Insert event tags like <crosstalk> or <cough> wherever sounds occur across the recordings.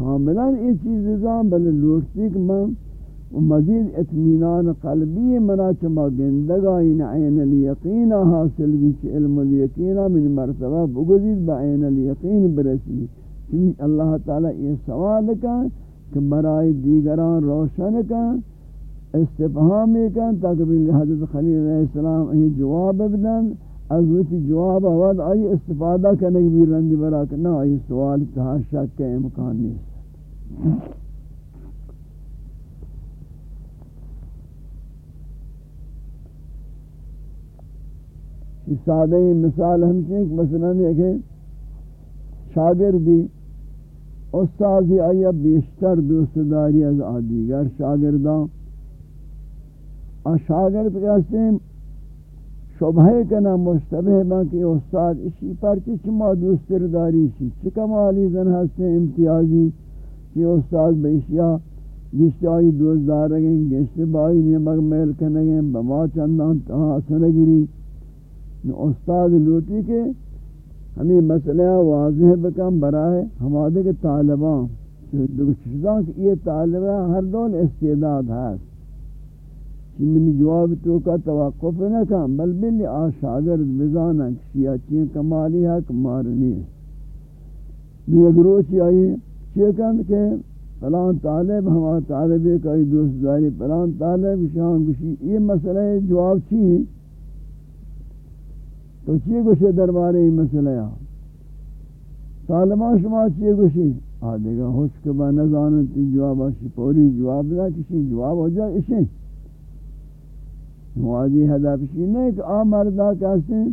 کاملا یہ چیز زان بل لوٹتی کہ من مزید اطمینان قلبی منا چما گندگا این عین الیقین حاصل بھی چھ علم الیقین من مرتبہ بگزید با عین الیقین برسی چونکہ اللہ تعالی یہ سوال کا کہ برائے دیگران روشن کا استفہام کن تاکہ حضرت خلیل علیہ السلام یہ جواب بدن۔ از وتی جواب اول آئی استفادہ کرنے کی رندی برا کہ آئی سوال تہا شک کے امکان نہیں سادہ مثال ہم سے ایک مثلا دیکھیں شاگردی استاذی آیا بیشتر دوست داری از آدیگر شاگردان۔ اور شاگرد کہتے ہیں شبہ کنا مشتبہ با کہ استاد، اسی پر چما دوست داری چی؟ چی کمالی زن ہستے امتیازی؟ کہ استاد بیشیا گشت آئی دوست دار رگیں گشت بائی نیمک میل کنگیں بما چندان تہا سنگری استاد لوٹی کے ہمیں مسئلہ واضح بکم برائے ہمارے کے طالبان یہ طالبہ ہر دول استعداد ہے من جواب تو کا توقف نہ کام بل بل آ شاگرد بزانا کسی اچھی کمالی حق مارنی۔ ہے یہ گروچی آئی چیکن کہ فلان طالب ہما طالب کئی دوست داری، فلان طالب شان گوشی یہ مسئلہ جواب چی ہے؟ تو چی گوشی دربارے یہ مسئلہ ہے؟ طالبان شما چی گوشی آدھے گا ہوش کبا نزانتی جواب آشی، پوری جواب دا کسی جواب ہو جائے اسے۔ موازی ہدف شی نہیں کہ آ مردہ کہتے ہیں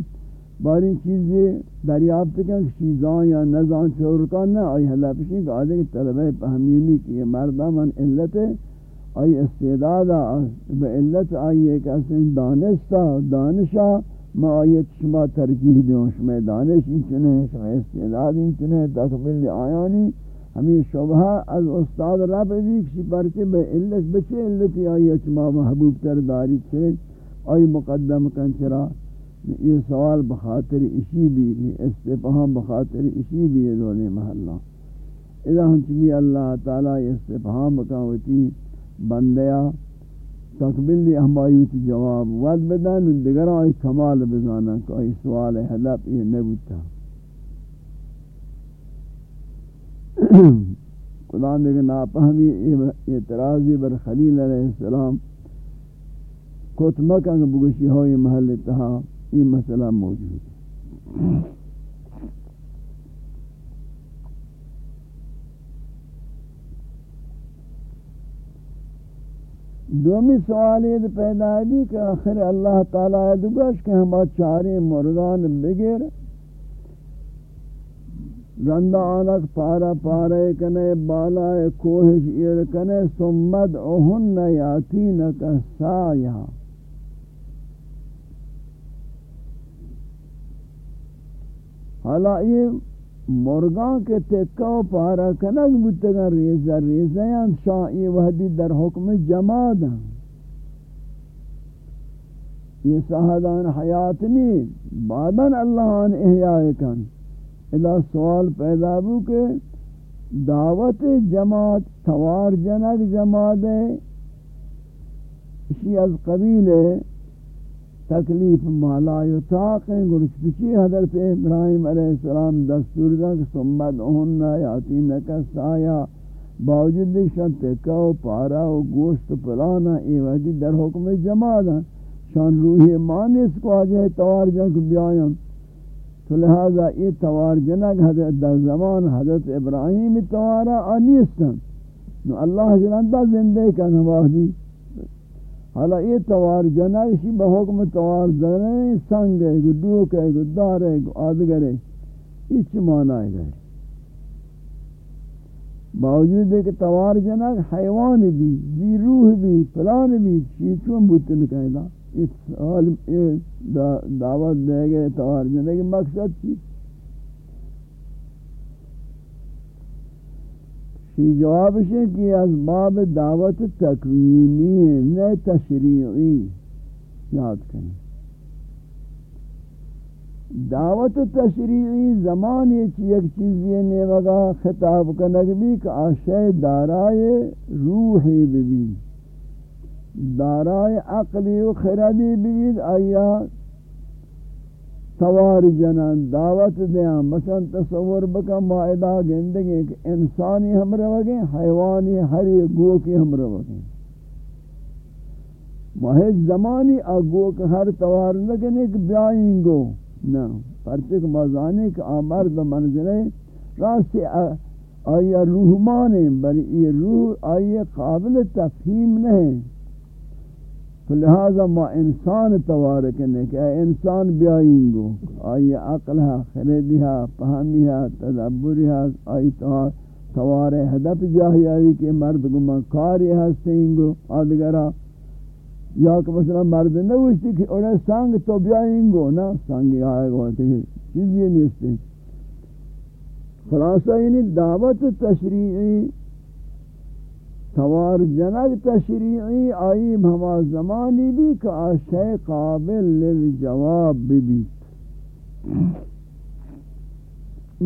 باری چیزیں دریافت کریں کہ چیزاں یا نزان چور کا نہ آئی ہدف شی کہ آدھے کہ طلبہ پہمینی کی یہ مردہ من علت ہے آئی استعدادا بے علت آئی ہے کہتے ہیں دانشتا دانشا ما آیت شما ترجیح دوں شما دانش ان چنے شما استعداد ان چنے تقبل آیانی ہمیں شبہ از استاد رب بھی کسی پرچے بے علت بچے علتی آیت شما محبوب تر داری چنے آئی مقدم کن چرا یہ سوال بخاطر اسی بھی استفہام بخاطر اسی بھی یہ دولے محلہ۔ اذا ہنچمی اللہ تعالی استفہام کاوتی بندیا، تقبل لی احمایوتی جواب ود بدن دیگر آئی کمال بزانا کوئی سوال حلب یہ نبوتا۔ <clears throat> قرآن دیکھ ناپہمی اعتراضی بر خلیل علیہ السلام کوت مکان بگوشی ہوئی محل تہا۔ یہ مسئلہ موجود ہے۔ دومی سوالی پیدا بھی کہ آخر اللہ تعالی دگوش کہ ہم چارے مرغان بگیر۔ رندہ آنک پارا پارے کنے، بالا کوہش ایر کنے، سمد اوہن یاتینک سایہ۔ حالا یہ مرغاں کے تکا و پارا کنگ بودتگا ریزہ ریزہ ہیں شاہ یہ وحدی در حکم جماد ہیں۔ یہ سہدان حیات نہیں، بعداً اللہ آن احیاء کن۔ اذا سوال پیدا بو کہ دعوت جماعت توار جنگ جماعت ہے، اسی از قبیل ہے تکلیف مالا یطاق ہیں گرچ پچی حضرت ابراہیم علیہ السلام دستور دا کہ سمت اہننا یاتی نکا سایا باوجود دیکھ شان تکا و پارا و گوشت پلانا ای وحدی در حکم جماع دا شان روحی مانس کو آجے توار جنگ بیایم. تو لہذا یہ توار جنگ حضرت در زمان حضرت ابراہیم توارا آنیستن. نو اللہ جلان زندے کا نواہدی حالا یہ توار جنائشی بحکم توار زنائیں سنگ ہے، گو دوک ہے، گو دار ہے، گو آدگر ہے یہ چی معنی ہے باوجود ہے کہ توار جنگ حیوان بھی زی روح بھی، پلان بھی چیچون بوتن کہنا اس دعوت دے گئے توار جنگ مقصد چیز شی جواب ہے کہ از باب دعوت تکوینی، نہ تشریعی۔ یاد کریں۔ دعوت تشریعی زمانی چی ایک چیز چیزی نیوگا خطاب کنگ بھی کہ آشے دارائے روحی بھی دارائے عقلی و خردی بھی آیا سوار جنان دعوت دیاں، مثلا تصور بکا معاہدہ گندگی کہ انسانی ہم روگیں، حیوانی ہری گو کی ہم روگیں۔ محج زمانی اگو کہ ہر توار لگنے کہ بیائیں گو۔ نا پرچک مزانے کہ آمرد منزلے راستی آیا روح مانے بلی یہ روح آیا قابل تفہیم نہیں۔ لہذا ما انسان توارکنے کہ اے انسان بیائیں گو آئی عقل ہے خریدی ہے پہمی ہے تدبری ہے آئی توار حدف جاہی آئی کہ مرد گمان کاری ہستیں گو آدگرہ، یا کہ مثلا مرد نوشتی کہ انہیں سانگ تو بیائیں گو نا سانگی آئے گو چیز یہ نہیں خلاصہ یعنی دعوت تشریعی سوار جنگ تشریعی آئی ہما زمانی بھی کہ آشے قابل للجواب بھی بیت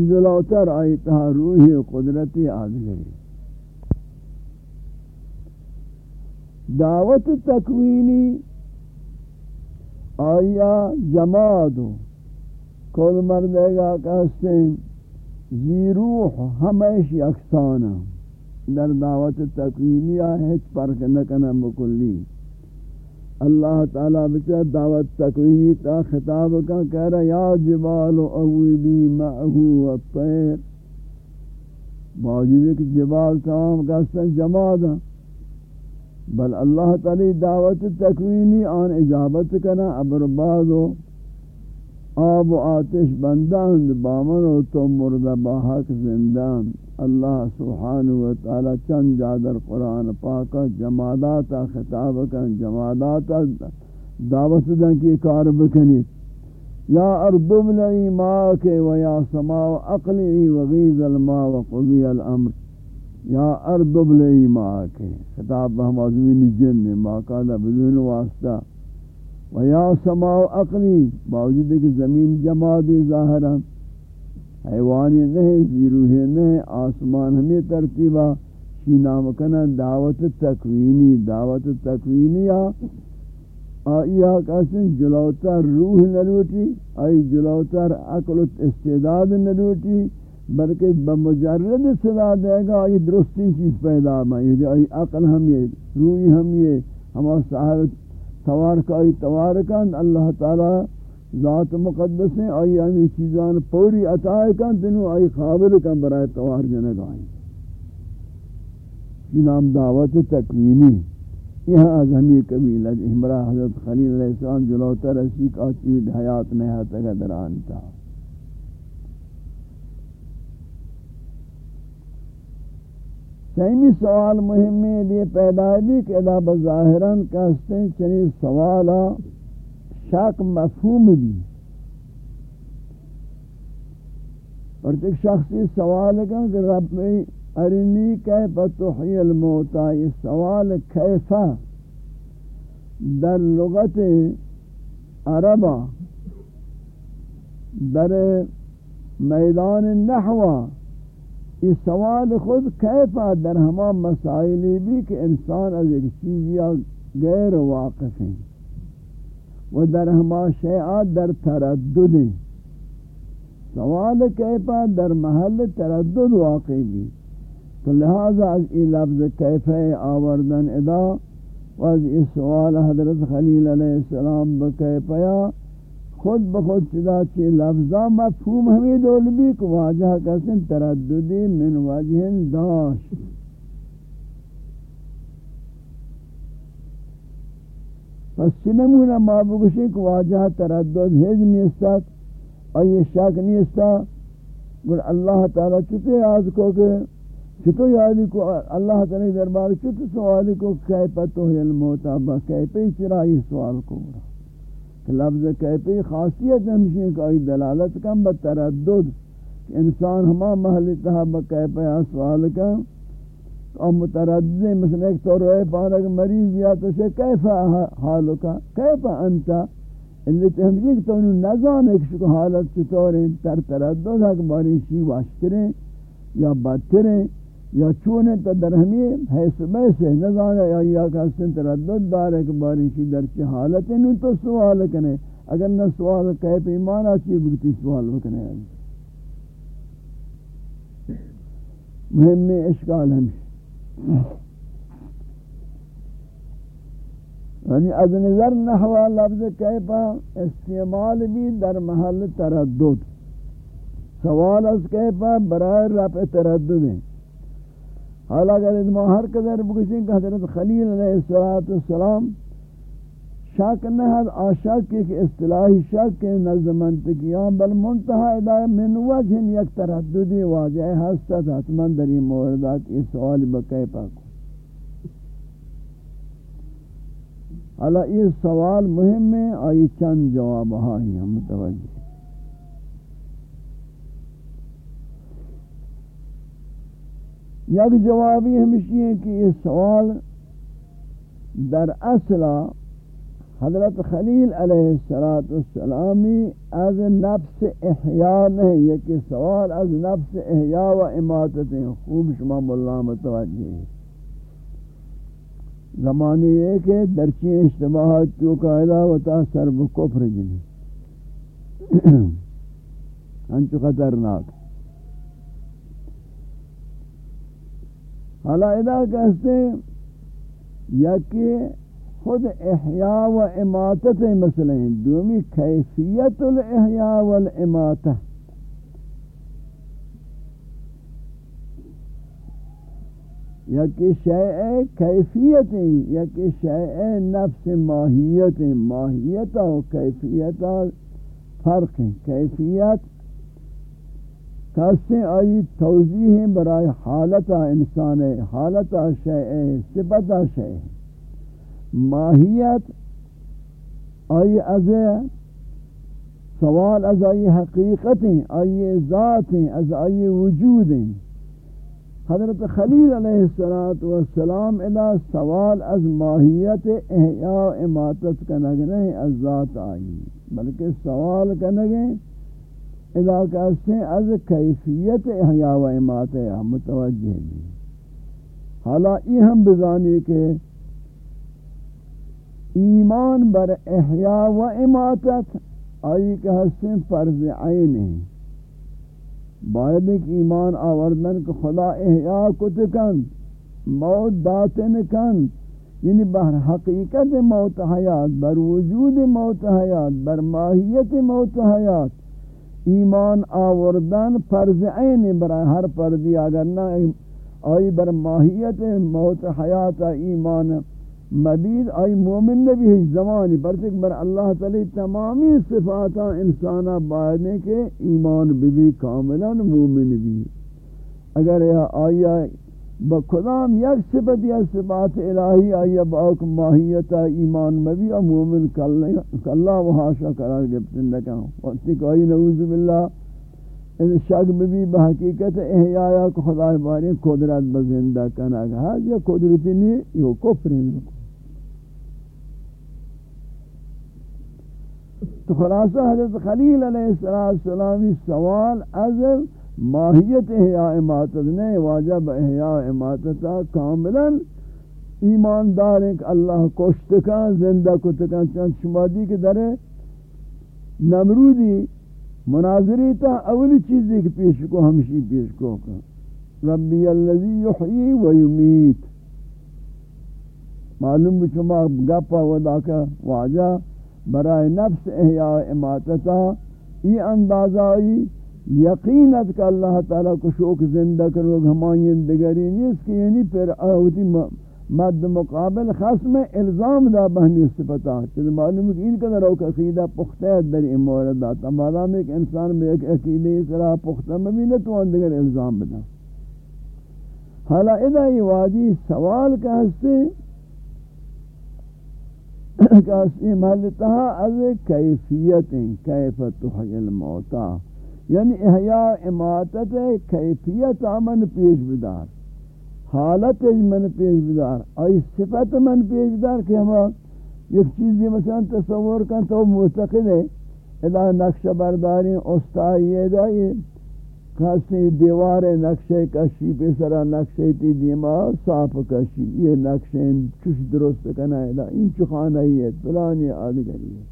جلوتر آئی تہا روحی قدرتی آدھگری دعوت تکوینی آیا جماعتو کل مردے گا کہستے ہیں، زی روح ہمیشی در دعوت تکوینی آہیت پرک نکنا بکلی۔ اللہ تعالیٰ بچہ دعوت تکوینی تا خطاب کا کہہ رہا یا جبال اویبی معہو والطیر باوجود کہ جبال تمام کہستا جماعت بل اللہ تعالی دعوت تکوینی آن اجابت کنا، ابر ابربادو آب و آتش بندند بامن و تو مرد باحق زندان۔ اللہ سبحانہ و تعالی چند جادر قرآن پاکا جماداتا خطاب کن جماداتا دعوت دن کی کار بکنی۔ یا ارض ابلعی ماک و یا سماء اقلعی و غیز الماء و قضی الامر۔ یا ارض ابلعی ماک خطاب ہم عظمین جن ماکا دا بدون واسطہ۔ و یا سماع اقلی باوجود کہ زمین جمادی ظاہرہ حیوانی نہیں زیروہ نہیں آسمان ہمیں ترتیبہ شی نام کنا دعوت تکوینی دعوت تکوینی آئیا کسی جلوتر روح نلوٹی آئی جلوتر عقل و استعداد نلوٹی بلکہ بمجرد صدا دے گا، آئی درستی چیز پیدا میں آئی عقل ہم یہ، روحی ہم یہ ہمارا صاحب توار کائی توار کن اللہ تعالی ذات مقدس ہیں، آئی ہمیں چیزان پوری عطائے کن، تنو آئی قابل کن برای توار جنگ آئی یہ نام دعوت تکوینی یہاں از ہمیں قبیل امرہ حضرت خلیل علیہ السلام جلوتر اسی کا چیز حیات نہیں تک درانتا سیمی سوال مهم ہے یہ پیدا بھی کہ ادا بظاہراً کہتے ہیں چنی سوالا شک مفہوم بھی۔ اور ایک شخصی سوال کا کہ رب ارنی کیف تحیی الموتا یہ سوال کیفا در لغت عربہ، در میدان نحوہ، یہ سوال خود کیفا در ہما مسائلی بھی کہ انسان از ایک چیز یا غیر واقف ہیں۔ و در ہما شیعات در تردد سوال کیفا در محل تردد واقع بھی۔ تو لہذا از ای لفظ کیفہ آوردن ادا و از ای سوال حضرت خلیل علیہ السلام بکیفیا خود بخود چدا چی لفظا مفہوم ہمیں دول بھی کو واجہ کسن ترددی من وجہ داشت۔ پس چنمونا ما بگوشی کو واجہ تردد ہیج نیستت اور یہ شک نیستا؟ گر اللہ تعالی چطے آز کو کہ چطو یادی کو؟ اللہ تعالی دربار چطو سوالی کو کیپتو ہی الموتا با کیپی چرائی سوال کو؟ برا کہ لفظ کیفی خاصیت ہمشی کہ آئی دلالت کم بتردد انسان ہما محل تحب کیفی سوال کم. اور متردد مثل ایک تو روئے پانک مریض یا تو سے کیفا حالکا کیفا انتا علت ہمشی کہ تو انہوں نظانے کہ شکو حالت چطور ہیں، تر تردد ہے کہ باری شی واشتریں یا بدتریں یا چونے تا در ہمی حیث بیسے نظانے یا یا کہستن تردد دارے کہ باری شی در چی حالت انہوں تو سوال کنے اگر نہ سوال کہے پہ ایمان آچی بکتی سوال بکنے مہم اشکال ہمشی۔ یعنی از نظر نحوہ لفظ کیپا استعمال بھی در محل تردد. سوال از کیپا برائے رفع تردد. ہیں حالا اگر ادمہ ہر قدر بکشیں کہ حضرت خلیل علیہ السلام شک نہد آشک کہ اصطلاحی شک کے نزد منطقیان بل منتہا ادائے من وجہ یک ترددی واجہ ہستت حتمن در یہ موردات یہ سوال بکیفا کو حالا یہ سوال مهم ہے آئی چند جواب ہائی ہم متوجہ یک جوابی ہمشی ہے کہ یہ سوال در اصلا حضرت خلیل علیہ السلامی از نفس احیاء نہیں یہ کہ سوال از نفس احیاء و اماتت ہیں۔ خوب شما ملا متوجہ ہے زمانی ہے کہ درچی اشتباہات تو قائدہ و تا سرب کفر جنی۔ <clears throat> انچو خطرناک۔ حالا ادا کہتے ہیں یا کہ خود احیاء و اماتت مسئلہ ہیں دومی کیفیت الاحیاء والاماتہ۔ یا کہ شیء کیفیت ہیں یا کہ شیء نفس ماہیت ہیں ماہیت و کیفیت فرق ہیں کیفیت کسے آئی توضیح ہیں برای حالت انسان، حالت شیء، صفت شیء۔ ماہیت آئی از سوال از آئی حقیقتیں، آئی ذاتیں، از آئی وجودیں۔ حضرت خلیل علیہ السلام ادا سوال از ماہیت احیاء اماتت کا نگنے از ذات آئی، بلکہ سوال کا نگے ادا کہتے ہیں از کیفیت احیاء و اماتت متوجہ بھی حالا یہ ہم بزانی کہ ایمان بر احیاء و اماتت، آئی کہ ہستیں فرض عین ہیں۔ باید ایک ایمان آوردن کہ خدا احیاء کت کن، موت داتن کن یعنی بر حقیقت موت حیات، بر وجود موت حیات، بر ماہیت موت حیات۔ ایمان آوردن فرض عین برای ہر پردی اگر نہ آئی بر ماہیت موت حیات، ایمان مبید آئی مومن نبی ہے، زمانی برچک بر اللہ تعالی تمامی صفاتا انسانا بائنے کے ایمان بھی کاملا مومن بھی اگر یہ آیا بخدام یک صفت یا صفات الہی آیا باک ماہیتا ایمان مبی اور مومن کاللہ و حاشا قرار گفتن لکا وقتی کہ آئی نعوذ باللہ، ان شک بھی بحقیقت احیاء کو خدا بارے قدرت بزندہ کنا گا یا قدرتی نہیں یہ کفر ہے تو خلاصہ حضرت خلیل علیہ السلام سوال از ماہیت احیاء اماتت نے واجب احیاء اماتتا کاملا ایماندار ہیں کہ اللہ کشت کن، زندہ کت کن چند شما دی کہ در نمرودی مناظری تا اولی چیزی کہ پیش کو ہمشی پیش کو ربی اللذی یحیی و یمیت۔ معلوم بچما گپا ودا کا واجہ برای نفس احیاء اماتتا، ای اندازائی یقینت کہ اللہ تعالیٰ کو شوق زندہ کرو ہمائیں دگری نہیں اس کی یعنی پھر آہوتی مد مقابل خصم الزام دا بہنی صفتا چلی معلوم ہے کہ ان قدر اوک عقیدہ پختہ ہے در این موردہ تمہارا میں ایک انسان میں ایک عقیدہ اس طرح پختہ میں بھی نہ تو اندگر الزام بنا. حالا اذا یہ واجی سوال کا ہستے کاسی محلتها از کیفیت کیف تحیی الموتا یعنی احیاء اماتت کیفیت من پیش بدار حالت من پیش بدار آئی صفت من پیش بدار کہ ہم یک چیزی مثلا تصور کن تو معتقد ہے ادا نقش برداری استائی دائی کسی دیوار نقشے کشی پہ سرا نقشے تی دیما صاف کشی، یہ نقشے چوش درست کنا ادا این چخانہ ہی ہے، فلانی آدگری ہے۔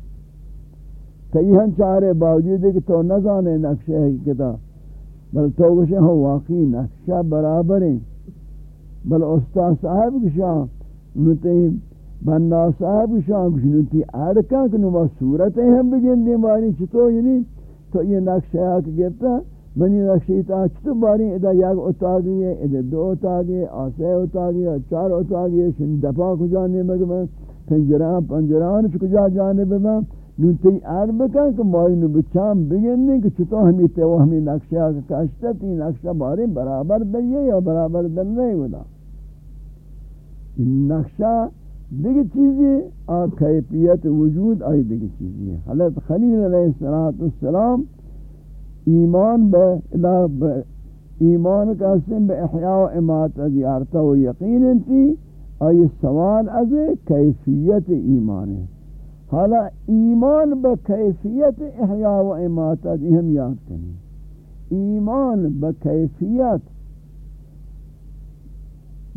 کئی ہن چارے باوجود ہے کہ تو نہ جانے نقشے ہے کتا بل تو گوشے ہو واقعی نقشہ برابر ہیں۔ بل استاد صاحب گشاں نتے بندہ صاحب گشاں گشنتی ارکا کہ نو صورتیں ہم بگن دی باری چتو یعنی؟ تو یہ نقشہ ہے گرتا منی نقشی تا چتو باری ادا یک اتاگی ہے ادا دو اتاگی آسے اتاگی ہے، چار اتاگی ہے، شن دفاع کو جانے مگم پنجران پنجران چکجا جانے بگم نونتی آر بکن کہ مائی نو بچام بگننی کہ چطور ہمی تیو ہمی نقشہ کشتا تی نقشہ باری برابر دریئے یا برابر در نہیں ہوتا نقشہ دیگه چیزی آ کیفیت وجود آئی دیگه چیزی ہے۔ حضرت خلیل علیہ السلام ایمان با ایمان کا سن با احیاء و امات زیارتا و یقین انتی آئی سوال از کیفیت ایمان ہے حالا ایمان با کیفیت احیاء و اماتہ دی ہم یاد کریں ایمان با کیفیت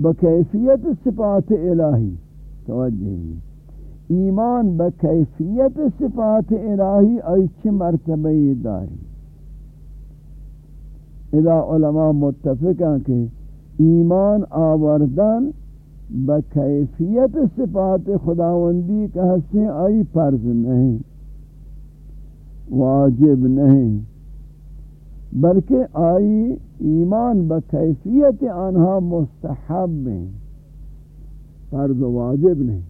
با کیفیت صفات الہی توجہ ایمان با کیفیت صفات الہی ایچ مرتبہ داری؟ اذا علماء متفقہ کہ ایمان آوردن بکیفیت صفات خداوندی کا حسن آئی فرض نہیں، واجب نہیں، بلکہ آئی ایمان بکیفیت آنها مستحب ہیں، فرض واجب نہیں۔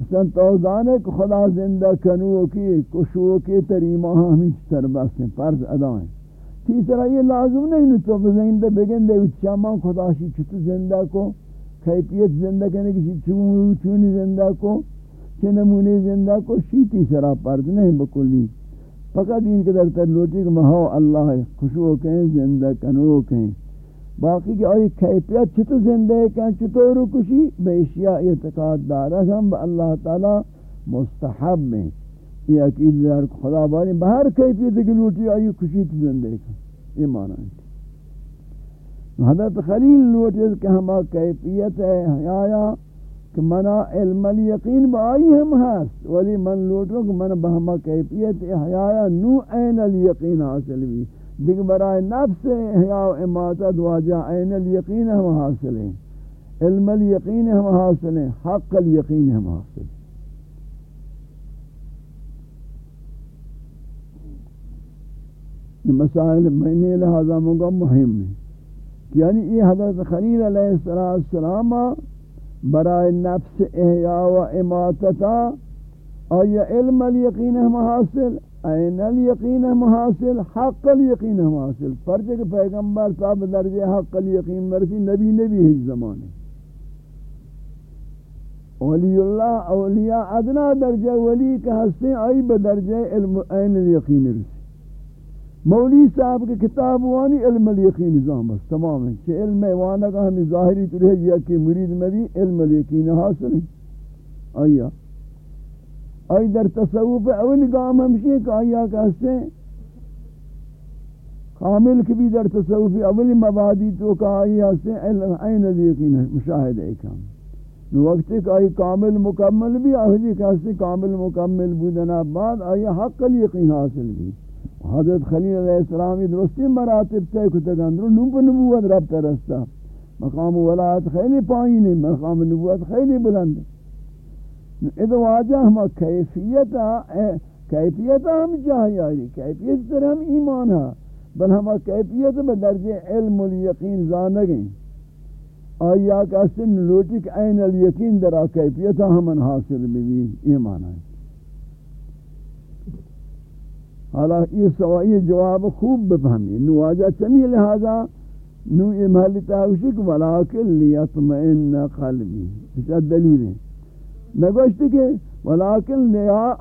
مثلا توزانے کہ خدا زندہ کنو کی کشو کی تریمہ ہمیں چتر ہیں فرض ادا ہیں۔ تیسرا یہ لازم نہیں تو زندہ بگن دے چامان خدا شی چھتو زندہ کو، کیفیت زندہ کرنے کی چونی زندہ کو، چھ نمونے زندہ کو شیتی سرا پرد نہیں بکلی۔ فقط ان کے در تر لوٹی کہ مہو اللہ خوشو کہیں، زندہ کنو کہیں۔ باقی کہ آئی کیفیت چھتو زندہ کہیں چھتو رو کشی بے اشیاء اعتقاد دارا ہم با اللہ تعالی مستحب میں یہ عقید دار خدا باری بہر کیفیت کی لوٹی آئی خوشی تو زندہ کہیں یہ معنی ہے حضرت خلیل لوٹیز کہ ہما کیفیت ہے حیایا کہ منا علم الیقین با آئی ہم ہست ولی من لوٹو کہ من بہما کیفیت حیایا نو این الیقین حاصل بھی دیکھ برای نفس حیاء و اماتت واجہ این الیقین ہم حاصل ہیں علم الیقین ہم حاصل ہیں حق الیقین ہم حاصل ہیں یہ مسائل میں لہذا مگا مہم ہے یعنی یہ حضرت خلیل علیہ السلام برائے نفس احیاء و اماتتا، آیا علم الیقین ہم حاصل این الیقین ہم حاصل، حق الیقین ہم حاصل؟ پرچہ کہ پیغمبر صاحب درجہ حق الیقین مرسی نبی نبی ہے زمانے۔ ولی اللہ، اولیاء ادنا درجہ، ولی کا حسن آئی بدرجہ علم این الیقین رسی۔ مولی صاحب کے کتاب وانی علم الیقین نظام بس تمام ہے کہ علم وانا کا ہمیں ظاہری تو رہے یا کہ مرید میں بھی علم الیقین حاصل ہے. آیا؟ آئی در تصوف اول گام ہمشی کہ آیا کہتے ہیں کامل کی بھی در تصوف اول مبادی تو کہ آئی ہستے علم عین الیقین مشاہد ایکام وقت کہ آئی کامل مکمل بھی آئی کہتے کامل مکمل بودنا بعد آئی حق الیقین حاصل بھی. حضرت خلیل علیہ السلامی درستی مراتب تے کتے گندرو نوب نبوت رب ترستا مقام ولایت خیلی پائین ہے، مقام نبوت خیلی بلند ہے۔ ادھا واجہ ہم کیفیتا کیفیتا ہم جاہی آئی، کیفیت در ہم ایمان ہے بل ہم کیفیت بدرجہ علم الیقین زانگیں آیا کہ سن لوٹی کہ این الیقین در کیفیتا ہم حاصل بھی ایمان ہے حالا یہ سوائی جواب خوب بفہمی نو آجا چمی لہذا؟ نو یہ محلی تاوشک ولیکن لیطمئن قلبی. اس دلیل ہے. نگوشتی کہ ولیکن لیا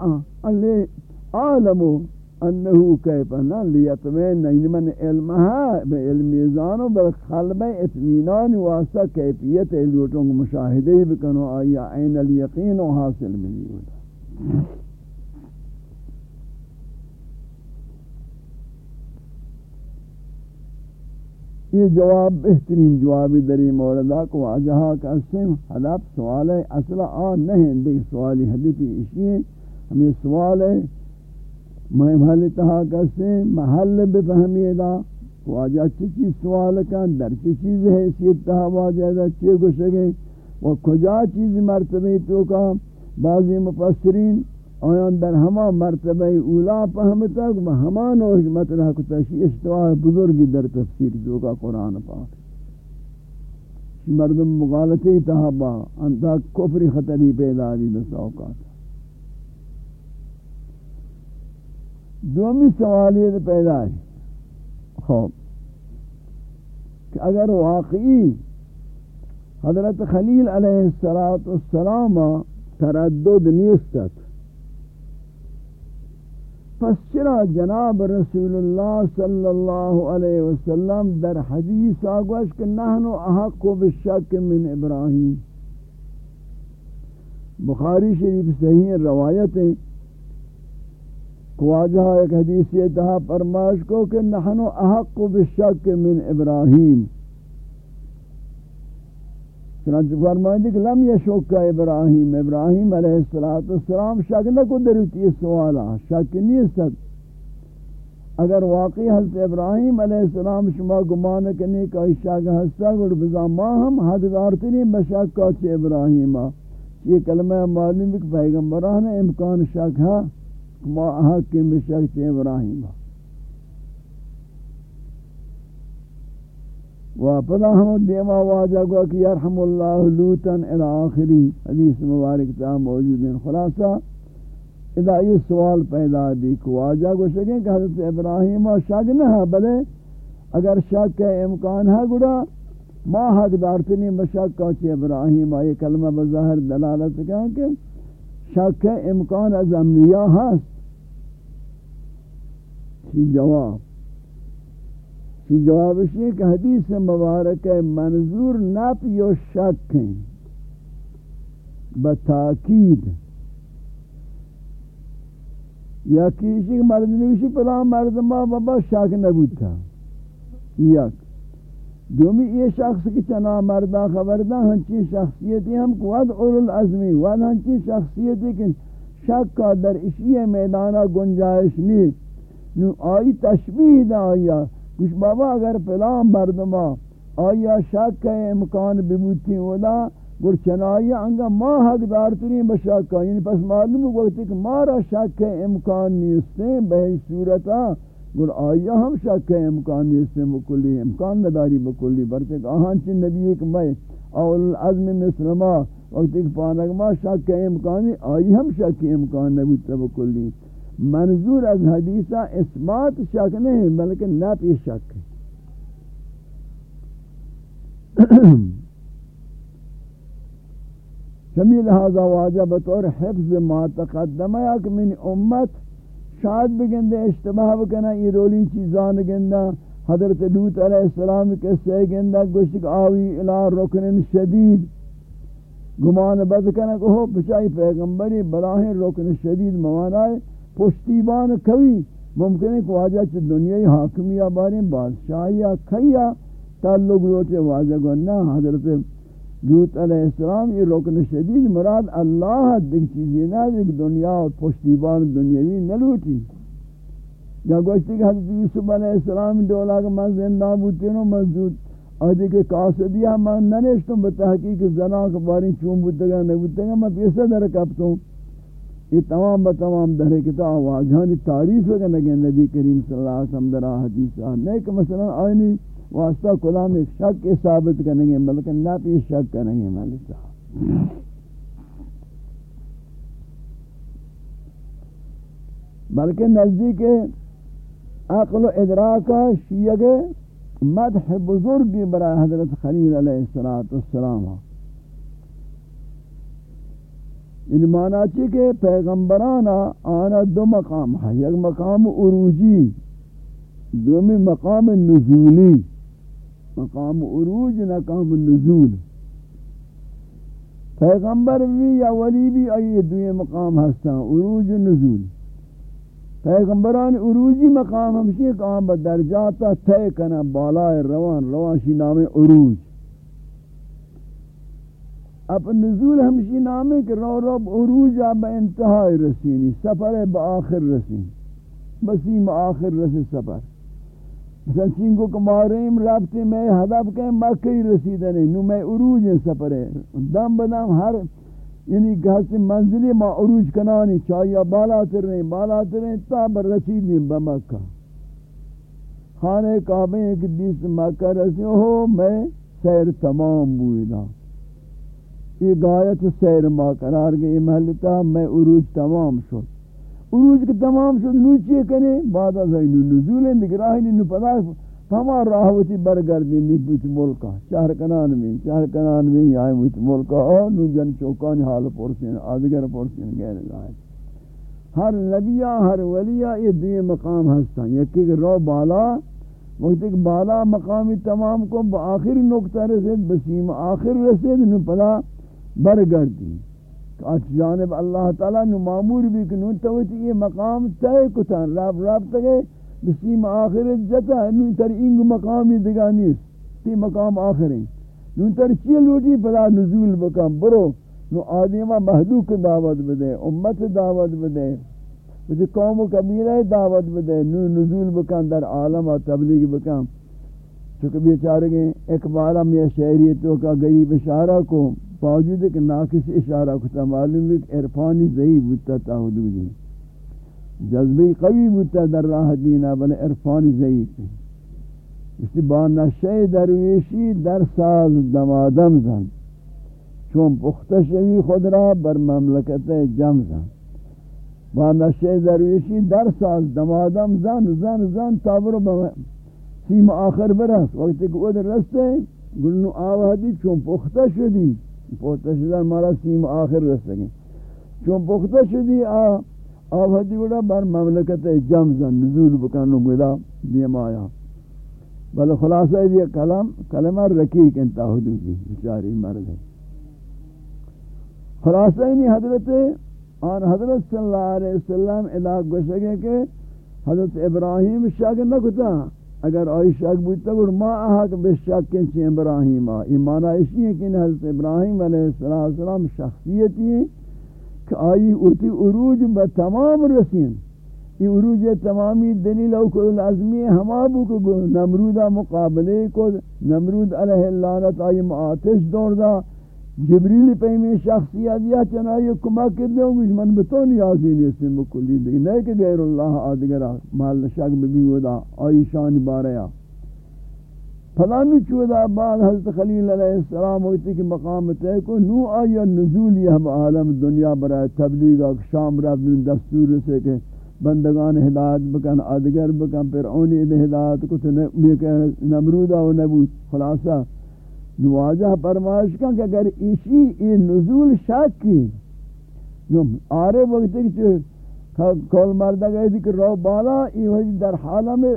عالمو انہو کیپنا لیتوین یعنی من علمها بے علمیزانو بالخلب اتمینان واسطہ کیفیت لوٹوں کو مشاہدے بکنو آیا عین الیقین حاصل ملی ہوتا یہ جواب بہترین جوابی دری موردہ کو آجہا ہاں کا اسم حدب سوال ہے اصلا آن نہیں دیکھ سوالی حدیثی اسی ہے ہمیں سوال ہے، میں محل تہا کا اسم محل بفہمی دا کو آجہا چی چیز سوال کا در چی چیز حیثیت تہا واجہ دا چی گوشگے و کجا چیز مرتبہ تو کا، بعضی مفسرین آیان در ہما مرتبہ اولا پہمتا کہ ہما نوش مطرح کو تشی اشتواہ بزرگی در تفسیر جو کا قرآن پاک مردم مغالطی تحبا انتا کفری خطری پیدا دی بس اوقات. دومی سوالیت پیدا ہے. خوب کہ اگر واقعی حضرت خلیل علیہ السلام تردد نیستت پس چرا جناب رسول اللہ صلی اللہ علیہ وسلم در حدیث آگوش کہ نحنو احق بالشک من ابراہیم؟ بخاری شریف صحیح روایت ہے۔ خواجہ ایک حدیث یہ تہا پرماش کو کہ نحنو احق بالشک من ابراہیم۔ چنانچہ فرمائیں کہ لم یشک ابراہیم ابراہیم علیہ السلام شک نہ کو دروتی سوالا شک نہیں سک اگر واقعی حضرت ابراہیم علیہ السلام شما گمان کرنے کا شک ہستا گڑ بزا ما ہم حقدار تنی بشک کا چھ ابراہیم یہ کلمہ معلوم ہے کہ پیغمبران امکان شک ہے ما حق کے بشک چھ ابراہیم و پدا ہم دیما واجہ گو کہ یرحم اللہ لوتن الى آخری حدیث مبارک تا موجود ہیں. خلاصہ، اذا یہ سوال پیدا بھی کہ واجہ گو شکیں کہ حضرت ابراہیم شک نہ ہے، بلے اگر شک کا امکان ہے گڑا، ما حق دارتنی بشک کا چی ابراہیم یہ کلمہ بظاہر دلالت کہا کہ شک کا امکان از انبیاء ہست جواب جواب ہے کہ حدیث مبارک منظور نفی و شک ہیں۔ بتاکید یا کسی مرد نوشی پلا مرد ما بابا شک نبود تھا۔ یک۔ دومی یہ شخص کی چنا مردہ خبردہ ہنچی شخصیتی ہم کو ود اول العظمی ود ہنچی شخصیتی کہ شک کا در اسی میدانہ گنجائش نہیں نو آئی تشبیح دا آیا کچھ بابا اگر پلان مردما آیا شک ہے، امکان بموتی ودا گر چنائی انگا ما حق دارتنی بشک یعنی پس معلوم ہوگا کہ مارا شک ہے، امکان نیستے بہی صورتا۔ گر آیا ہم شک ہے، امکان نیستے بکلی، امکان نداری بکلی۔ برتے کہ آہان چی نبی ایک میں اول العظم مسلمہ وقت ایک پانک ما شک ہے امکانی آئی ہم شک ہے، امکان نبی بکلی منظور از حدیثہ اثبات شک نہیں، بلکہ نفی شک ہے۔ شمی لہذا واجہ بطور حفظ ما تقدمہ یک من امت شاید بگندے اشتباہ بکنا یہ رولین چیزان گندہ۔ حضرت لوت علیہ السلام کے سے گندہ، گوشت آوی الہ رکن شدید۔ گمان بد کنا کہ ہو بچائی پیغمبری بلاہیں رکن شدید موانائے۔ پشتیبان کوي ممکن ہے کہ واجہ چھ دنیای حاکمیہ بارے بادشاہیہ کھیا تعلق لوٹے واجہ کو نہ حضرت لوط علیہ السلام، یہ رکن شدید مراد اللہ دیکھ چیزیں نہ دیکھ، دنیا و پشتیبان دنیاوی نہ لوٹی۔ یا گوشتی کہ حضرت یوسف علیہ السلام دولا کہ من زندہ بوتی نو مزدود آدھی کہ قاصدیہ، من ننشتم بتحقیق زنان کے بارے چون بودتگا نبودتگا میں پیسہ در کپتوں یہ تمام بتمام در کتاب واجہانی تعریف ہے کہ نبی کریم صلی اللہ علیہ وسلم در حدیث نہیں کہ مثلا آئینی واسطہ کلام ایک شک کے ثابت کرنے گے بلکہ نہ پی شک کرنے گے ملک صاحب۔ بلکہ نزدیک عقل و ادراک شیعہ مدح بزرگی برای حضرت خلیل علیہ السلام یعنی معنی چی کہ پیغمبرانا آنا دو مقام ہے یک مقام عروجی، دومی مقام نزولی. مقام عروج، مقام نزول. پیغمبر بھی یا ولی بھی آئی دوی مقام ہستا عروج نزول. پیغمبران عروجی مقام ہمشی کہ آن با درجاتا تے کنا بالای روان روان شی نام عروج. اب نزول ہمشی نام ہے کہ رو رو عروج با انتہائی رسینی، سفر با آخر رسین۔ بسیم آخر رسی سفر۔ مثلا چینگو کماریم رابطے میں حدب کے مکی رسیدنے نو میں عروج سفر ہے۔ دم بدم ہر یعنی کہ منزلی ما عروج کنانی چاہیا بالا تر رہے بالا تر رہے تا بر رسیدنی بمکہ خانے کعبے ایک دیس مکہ رسی ہو میں سیر تمام بوئینا یہ گایت سیر ما قرار گئی محلتا میں عروج تمام شد۔ عروج کے تمام شد نوچی کنے؟ بعد از اینو نزولیں دگراہی نو پدا ہما راہوتی برگردی نیپوچ ملکا۔ چہر کنان میں چہر کنان میں آئے موچ ملکا۔ اور نو جن چوکانی حال پورسین آدگر پورسین گئر لائے ہر نبیہ، ہر ولیہ یہ دوی مقام ہستا یکی رو بالا وقت ایک بالا مقامی تمام کو آخری نکتہ رسید، بسیم آخر رسید، نو پلا برگردی۔ آج جانب اللہ تعالی نو معمور بھی کہ نو توتی یہ مقام تے کتن، رب رب تگے بسیم آخر جتا نو تر انگ مقامی دگا نیست۔ تی مقام آخر نو تر چی لوٹی پدا نزول بکم۔ برو، نو آدیمہ محدوک دعوت بدے، امت دعوت بدے۔ وجہ قوم و قبیلہ دعوت بدے، نو نزول بکم، در عالم و تبلیغ بکم۔ چونکہ بیچارے گئے ایک میں شہریتوں کا غریب اشارہ کو باوجود کہ ناقص اشارہ کو معلوم ہے عرفانی ضعیف بودتا تا حدودی جذبی قوی بودتا در راہ دینا بل عرفانی ضعیف اسی با نشے درویشی در ساز دمادم زن. چون پختہ شوی خود را بر مملکت جم زن. با نشے درویشی در ساز دمادم زن زن زن تابرو سیم آخر برس. وقتی کہ ادھر رستے گلنو آوہدی چون پختہ شدی. پختہ شدن مارا سیم آخر رستے چون پختہ شدی، آ آوہدی گوڑا بر مملکت جمزن نزول بکنو گوڑا دیم آیا. بل خلاصہ یہ کلم کلمہ رکیق انتا حدودی، بچاری مرد ہے. خلاصہ انہی حضرت، آن حضرت صلی اللہ علیہ وسلم علاق گوشگے کہ حضرت ابراہیم شک نہ کتا اگر آئی شک بودتا گوڑ ما احاق بے شک کنچی ابراہیم آ. ایمانہ اسی ہے کہ حضرت ابراہیم علیہ السلام شخصیتی ہے کہ آئی اتی عروج با تمام رسین یہ عروج تمامی دلیل او کو لازمی ہما بو کو نمرودہ مقابلے کو نمرود علیہ اللعنت آئی معاتش دور دا. جبریل پیمی شخصیت یا چنائی کمک کرنے ہوں گے من بتو نیازی نیستن بکلی دیکھ نہیں کہ غیر اللہ آدگرہ مال شک بھی ہودا آئی شان باریا فلانو چودا بعد حضرت خلیل علیہ السلام ہوتی کہ مقام تے کو، نو آیا نزول یہ عالم دنیا برای تبلیغ شام رب دستور سے کہ بندگان ہدایت بکن، آدگر بکن، پھر اونی ہدایت کو نمرودہ و نبود خلاصہ نواجہ فرمائش کا کہ اگر اسی ای نزول شک کی آرے وقت کہ کول مردہ گئے تھی کہ رو بالا، ای وحدی در حالہ میں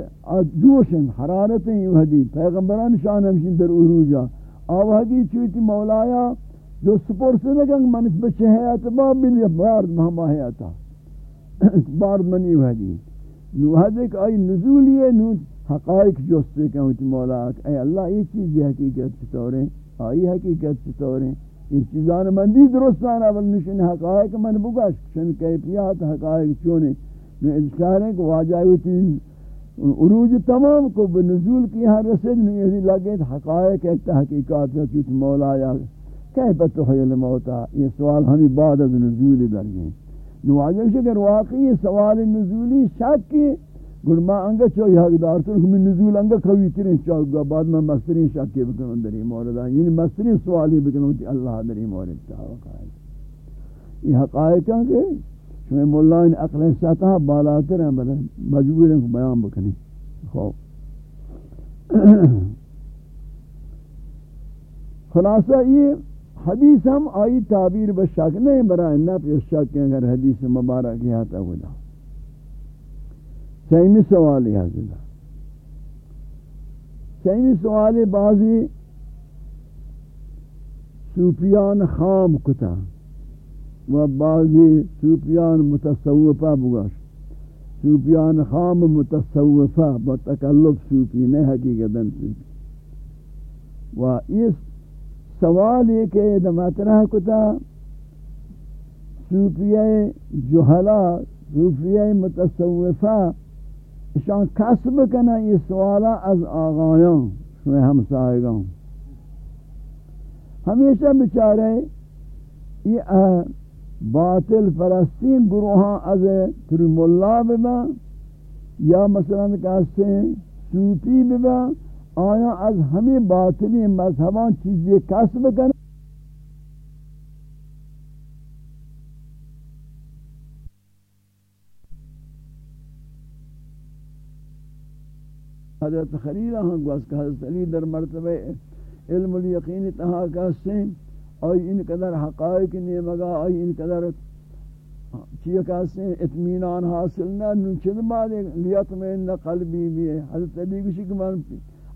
جوشن حرارت ای وحدی پیغمبران شان ہمشن در عروجہ آوہدی چویتی مولایا جو سپور سے لگنگ من اس بچے حیات باب بلی بارد مہما حیاتا۔ <coughs> بارد منی وحدی نوحدی کہ آئی نزولی ہے، نو حقائق جوستے کہ ہوتی مولا اے اللہ، یہ چیز حقیقت چطور ہیں آئی حقیقت چطور ہیں یہ چیزان مندی درستان اول نشن حقائق من بگش شن کیفیات حقائق چونے؟ نو اشار ہیں کہ واجہ ہوتی، عروج تمام کو بنزول کی ہر رسد میں یہ لگے حقائق ایک حقیقات ہے چیز مولا یا کیف تحیل موتا؟ یہ سوال ہمیں بعد از نزول در گئے۔ نو واجہ اگر واقعی سوال نزولی شک کی گرما انگا چو یہ حقدار تو ہمیں نزول انگا خوی ترین چاہو گا بعد میں مسترین شاکی بکنوں در این مورد یعنی مسترین سوالی بکنوں تی اللہ در این مورد چاہو قائد یہ حقائق ہیں کہ شمی مولا ان اقل سطح بالاتر ہیں بلے مجبور ہیں بیان بکنی خوب خلاصہ یہ حدیث ہم آئی تعبیر بشک نہیں برای نفی شک اگر حدیث مبارک یہاں تا ہوتا سیمی سوالی حضرت سیمی سوالی بعضی صوفیان خام کتا و بعضی صوفیان متصوفہ بگاش صوفیان خام متصوفہ با تکلف صوفی نہیں حقیقتاً صوفی و اس سوال یہ کہ مطرح کتا صوفیہ جہلا صوفیہ متصوفہ شان کسب کنا یہ سوالا از آغایاں شوئے ہمسائگاں ہمیشہ بچارے یہ باطل فلسطین گروہاں از ترم اللہ ببا یا مثلا کہتے ہیں صوفی ببا آیا از ہمیں باطلی مذہبان چیزی کسب کرنا حضرت خلیلہ ہاں گوز کہ حضرت علی در مرتبہ علم الیقین تہا کہتے ہیں آئی ان قدر حقائق نیمگا آئی ان قدر چیئے کہتے ہیں اتمینان حاصل نہ نوچن بعد لیت میں ان قلبی بھی ہے حضرت علی کشی کمان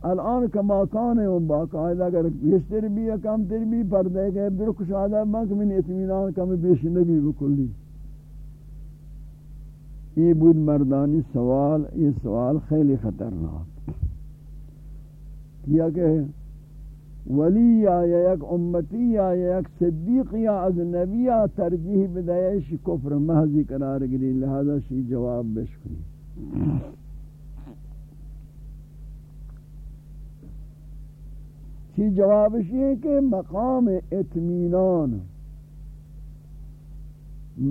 الان کما کان ہے وہ باقاعدہ اگر بیشتر بھی یا کم تر بھی پردے گئے در کچھ آدھا بانک من اتمینان کم بیش نبی بکلی. یہ بود مردانی سوال یہ سوال خیلی خطرناک. کیا کہ ولی یا یک امتی یا یک صدیق یا از نبی یا ترجیح بدایش کفر محضی قرار گری لہذا شی جواب بشکنی شی جواب شی ہے کہ مقام اتمینان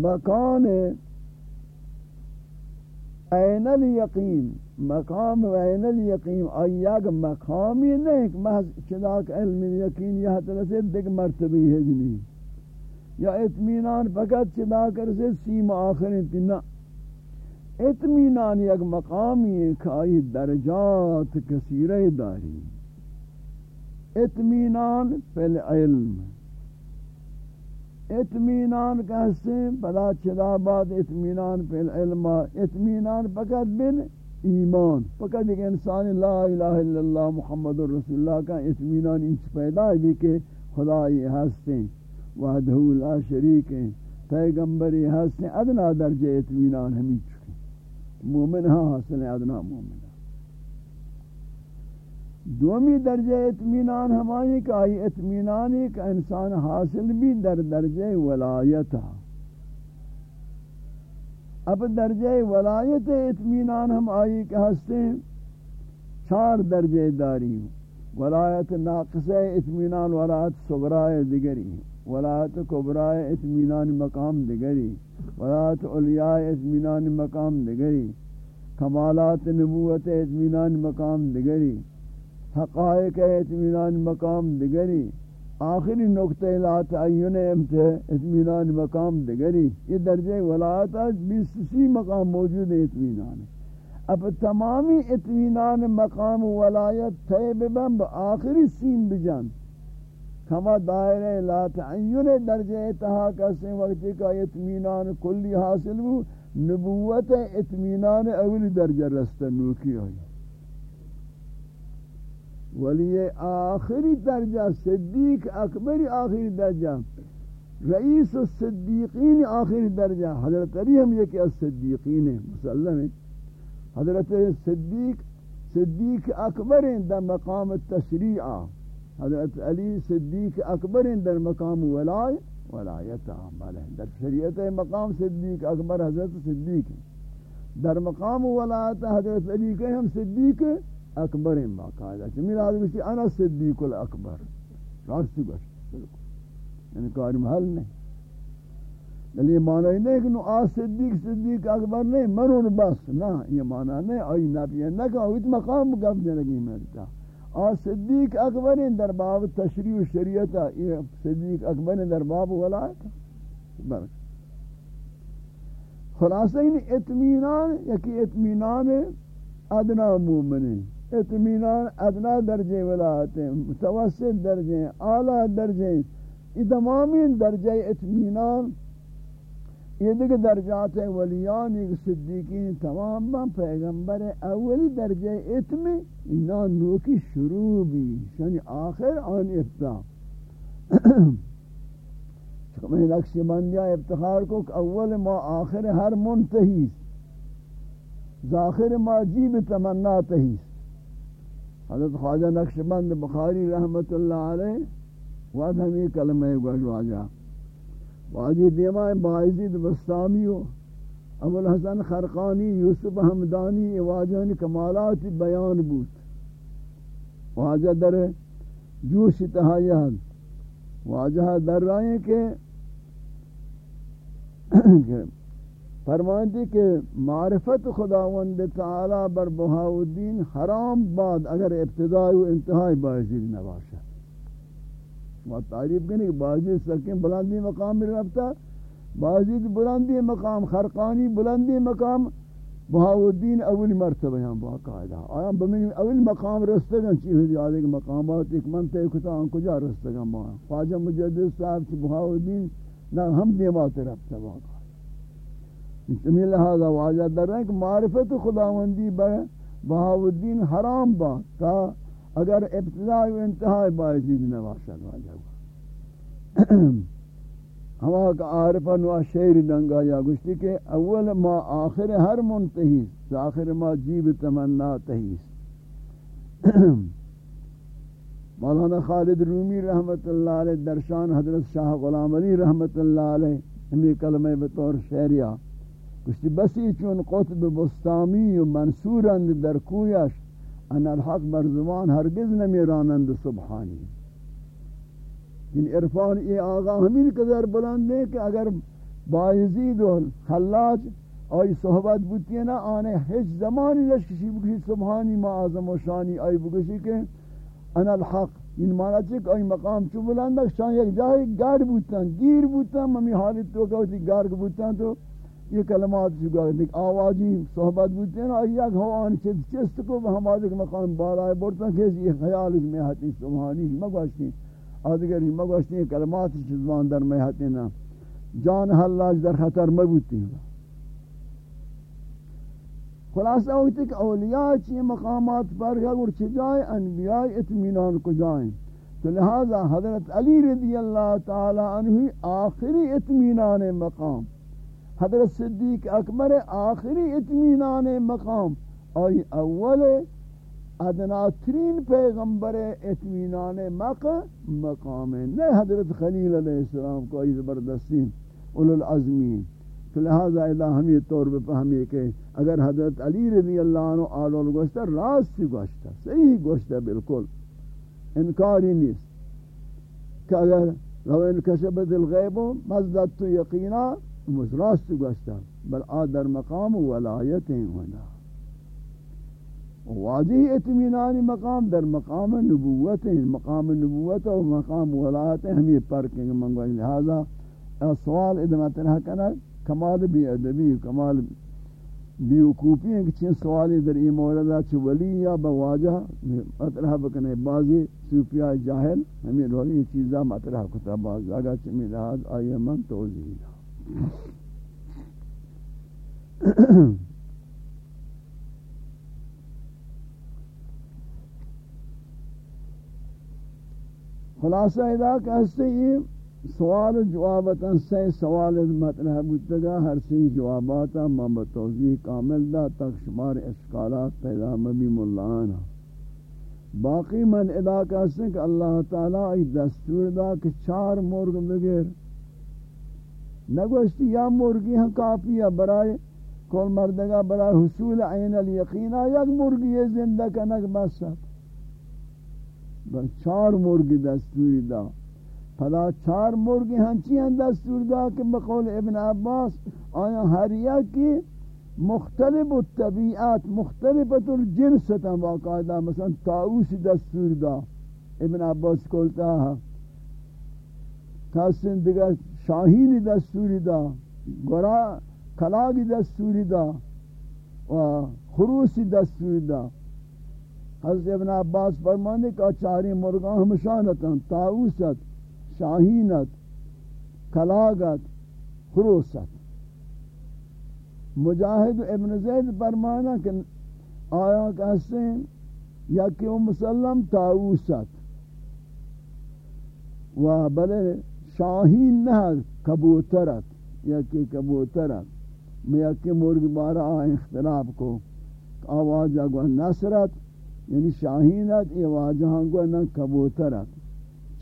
مکان این الیقین، مقام وین الیقین آیاگ مقامی نہیں کہ محض چلاک علم یقین یہ ترسے دیکھ مرتبی ہے جنی. یا اتمینان فقط چلاک رسے سیم آخر انتنا اتمینان یک مقامی ہے کہ آئی درجات کثیرہ داری. اتمینان فی العلم اطمینان کہتے ہیں بلا چلا بعد اطمینان پہ العلم اطمینان فقط بن ایمان، فقط ایک انسان لا الہ الا اللہ محمد رسول اللہ کا اطمینان انچ پیدا ہے کہ خدای ہستیں، وحدہ لا شریک ہیں پیغمبری ہستیں، ادنا درجہ اطمینان ہمیں چکے۔ مومن ہاں حاصل ادنا مومن۔ دومی درجہ اطمینان ہماری کا آئی اطمینانی کا انسان حاصل بھی در درجہ ولایت اب درجہ ولایت اطمینان ہم آئی کہ ہستے چار درجہ داری ولایت ناقص اطمینان ولایت صغرائے دگری ولایت کبرائے اطمینان مقام دگری ولایت علیاء اطمینان مقام دگری کمالات نبوت اطمینان مقام دگری حقائق اطمینان مقام دگری آخری نقطہ لا تعین اطمینان مقام دگری یہ درجہ ولایت بیسی مقام موجود ہے اطمینان. اب تمامی اطمینان مقام ولایت بم آخری سین بجان کما دائرہ لا تعین درجہ اتحا کسی وقتی کا اطمینان کلی حاصل ہو نبوت اطمینان اولی درجہ رستہ نوکی ہوئی ولی آخری درجہ صدیق اکبری آخری درجہ، رئیس الصدیقین آخری درجہ، حضرت علی ہم یہ کہ الصدیقین ہیں مسلم ہیں۔ حضرت صدیق صدیق اکبر ہیں در مقام تشریع حضرت علی صدیق اکبر ہیں در مقام ولای ولایت در شریعت مقام صدیق اکبر حضرت صدیق ہیں۔ در مقام ولایت حضرت علی کے ہم صدیق اکبر ہیں باقاعدہ۔ چمیل آدمی سے انا صدیق الاکبر۔ راستی گوش یعنی کار محل نہیں۔ لیکن یہ معنی نہیں کہ نو آ صدیق صدیق اکبر نہیں، مرون بس۔ نا یہ معنی نہیں۔ آئی نبی ہے نکا ہوئی مقام گفت لگی ملتا۔ آ صدیق اکبر ہیں در باب تشریع و شریعت۔ یہ صدیق اکبر ہیں در باب ولایت۔ برک خلاصہ ان اطمینان، یکی اطمینان ادنا مومنین۔ اطمینان، ادنا درجے ولایت ہیں، متوسط درجے ہیں، اعلیٰ درجے یہ تمامی درجہ اطمینان، یہ دیکھ درجات ولیان ایک صدیقین، تمام پیغمبر اولی درجہ اتمی اینا نوکی شروع بھی یعنی آخر آن ابتدا۔ <clears throat> میں نقش بندیا افتخار کو کہ اول ما آخر ہر منتحیس ذاخر ما جیب تمنا تحیس حضرت خواجہ نقش بند بخاری رحمت اللہ علیہ وعد ہمیں کلمہ گوشواجہ واجی دیما باعزید بستامی و ابو الحسن خرقانی، یوسف حمدانی واجہن کمالات بیان بود۔ واجہ در جوش تہایت واجہ در رائے کہ <coughs> فرمانتی کہ معرفت خداوند تعالی بر بہاؤدین حرام بعد اگر ابتدائی و انتہائی باعزید نباشد۔ وہ تعریف کرنے کہ بعضی سکیں بلندی مقام میں رفتا بعضی بلندی مقام خرقانی، بلندی مقام بہاودین اول مرتبہ ہیں باقاعدہ۔ آیا بمین اول مقام رستگان چیز یادے کہ مقامات ایک منطقہ کتا ان کجا رستگان باہاں خواجہ مجدد صاحب سے بہاودین نہ ہم دیمات رفتا باقاعدہ اسی لہذا واجہ در رہے کہ معرفت خداوندی بہاودین حرام با تا اگر ابتدائی و انتہائی باعثی نواشد واجہ ہوا <clears throat> کا عارفہ نوا شعر دنگا یا گشتی کہ اول ما آخر ہر منتحیس آخر ما جیب تمنا تحیس <clears throat> مولانا خالد رومی رحمت اللہ علیہ، درشان حضرت شاہ غلام علی رحمت اللہ علیہ، ہمیں کلمہ بطور شعریہ گشتی بسی چون قطب بستامی و منصورند در کویش، ان الحق بر زبان ہرگز نمیرانند، سبحانی. ان عرفان یہ آغا ہمین قدر بلند ہے کہ اگر بایزید و خلاج آئی صحبت بوتی ہے نا آنے ہیچ زمانی لشکشی بکشی، سبحانی، ما آزم و شانی آئی بکشی کہ ان الحق. ان مانا چک آئی مقام چو بلند ہے شان یک جاہی گار بوتن گیر بوتن ممی حالت تو کہ گار بوتن تو یہ کلمات شکا دیکھ آوازی صحبت بودتے ہیں اور یک ہوان چیز چست کو ہم آدھے مقام بالائے بڑھتا کیسی یہ خیال اس میں حتی سبحانی مگوشتی۔ آدھگر ہی مگوشتی کلمات چیزوان در میں حتی نا۔ جان حلاج در خطر مبوتی۔ ہیں خلاصہ ہوتی کہ اولیاء چی مقامات پر گا اور چی جائے انبیاء اتمینان کو جائیں۔ تو لہذا حضرت علی رضی اللہ تعالی عنہ آخری اتمینان مقام۔ حضرت صدیق اکبر آخری اطمینان مقام، آئی اول ادناترین پیغمبر اطمینان مقام نہیں حضرت خلیل علیہ السلام کو آئی زبردستین اولو العظمین تو لہذا اللہ ہم یہ طور پہ ہمیں کہ اگر حضرت علی رضی اللہ عنہ آلو گوشتا راست گوشتا صحیح گوشتا بالکل، انکاری نیست۔ کہ اگر لو انکشبت الغیب مزدت تو یقینا راست گوشتا بل آدر مقام ولایت ہونا واضح اطمینانی مقام در مقام نبوت ہیں مقام نبوت و مقام ولایت ہیں ہم یہ پرکیں گے منگوائیں لہذا سوال ادمہ تنہا کنا کمال بی ادبی، کمال بی وقوفی ہیں کہ چین سوالی در ای موردہ چھ ولی یا بواجہ مطرح بکنے. بازی سوپیاء جاہل ہمیں رولی چیزا مطرح کتا باز اگر چمی لحاظ آئیے من توضیح <coughs> خلاصہ ادا کہتے یہ سوال جوابتا سے سوال مطرح بودتگا ہر سی جواباتا ما بتوضیح کامل دا تک شمار اشکالات پیدا مبی ملانا باقی من ادا کہتے کہ اللہ تعالی دستور دا کہ چار مرگ بغیر نگوشتی یا مرگی ہم ہاں کافی ہے برائے کول مردگا برائے حصول عین الیقینا یک مرگی زندہ کنک بس بس چار مرگی دستوری دا۔ پدا چار مرگی ہنچی ہاں ہیں دستور دا کہ بقول ابن عباس، آیا ہر کی مختلف الطبیعات مختلفت الجنستا باقاعدہ، مثلا تاؤس دستور دا۔ ابن عباس کولتا ہے کسن دیگر شاہین دستوری دا گرا کلاگی دستوری دا و خروسی دستوری دا۔ حضرت ابن عباس فرمانے کہ چاری مرگاں ہمشانتا تاؤست شاہینت کلاگت خروست مجاہد ابن زید فرمانا کہ آیا کہتے ہیں یا کہ وہ مسلم تاؤست و بلے شاہین نہ کبوترت یا کہ کبوترت میں یا کہ مرگ بارا اختلاف کو۔ آواز گو نصرت یعنی شاہینت یہ واجہاں گو نہ کبوترت۔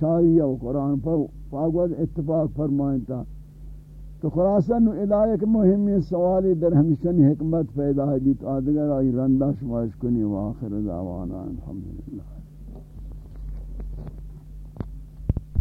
چاہیے و قرآن پر پاگوز اتفاق فرمائیں تا تو خلاصہ نو الایک مهمی سوالی در ہمیشن حکمت پیدا ہے، بیت آدگر آئی رندہ شمائش کنی، و آخر دعوانا الحمدللہ۔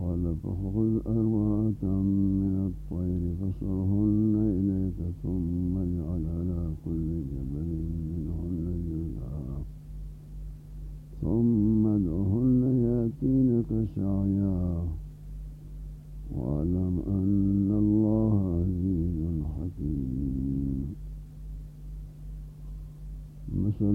قال فخذ أربعة من الطير فصرهن إليك ثم اجعل على كل جبل منهن جزعا. ثم ادعهن يأتينك سعيا. واعلم أن الله عزيز حكيم. مثل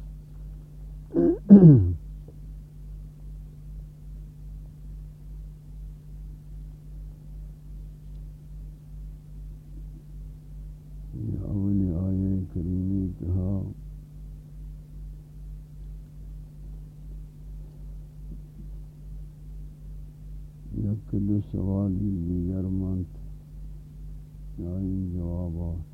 سوالی دیگر منت آئی جوابات.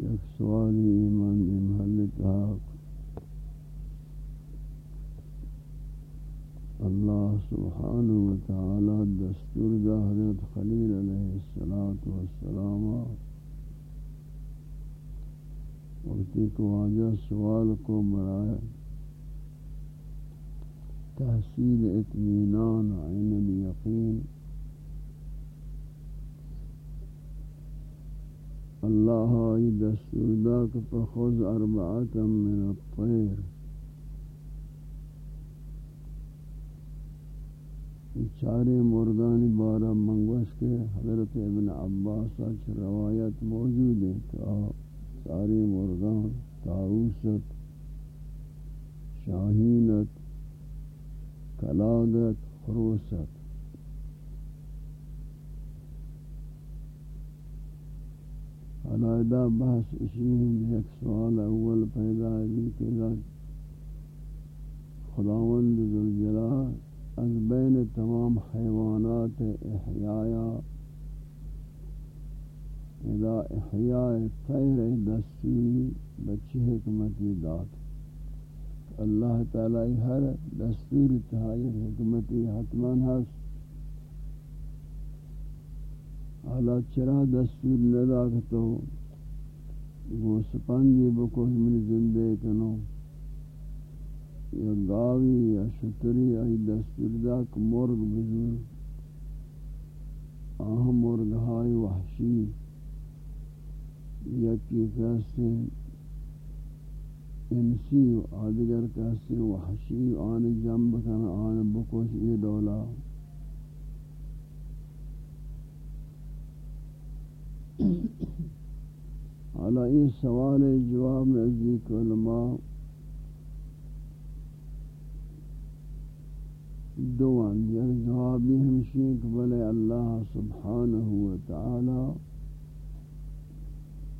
یک سوالی ایمان دی محل تحاق اللہ سبحانہ وتعالی دستور دا حضرت خلیل علیہ السلام وقتی کو آجا سوال کو برائے تحصیل اطمینان عین الیقین. اللہ آئی دستور دا کہ فخذ اربعتا من الطیر. چارے مردانی بارہ منگوش کے حضرت ابن عباس اچھ روایت موجود ہے کہ چارے مردان تاؤست شاہینت کلادت خروست. علیحدہ بحث اسی ہیں ایک سوال اول پیدا ہے کہ خداوند ذوالجلال از بین تمام حیوانات احیاء اذا احیاء طیر دستوری بچی حکمتی داد؟ اللہ تعالی ہر دستور تہائی حکمتی حتمان ہست حالا چرا دستور ندا تو گو سپندی بکوش من زندے کنو۔ یا گاوی، یا شتری ای دستور دا کہ مرگ بزور آہم مرگ ہائی وحشی۔ یکی کہستے انسی و آدگر کہستے وحشی آن جنب کن آن بکوش یہ دولا. حالا یہ سوال جواب نزدیک علماء دوان یک یعنی جوابی ہمشی کہ بلے اللہ سبحانہ وتعالی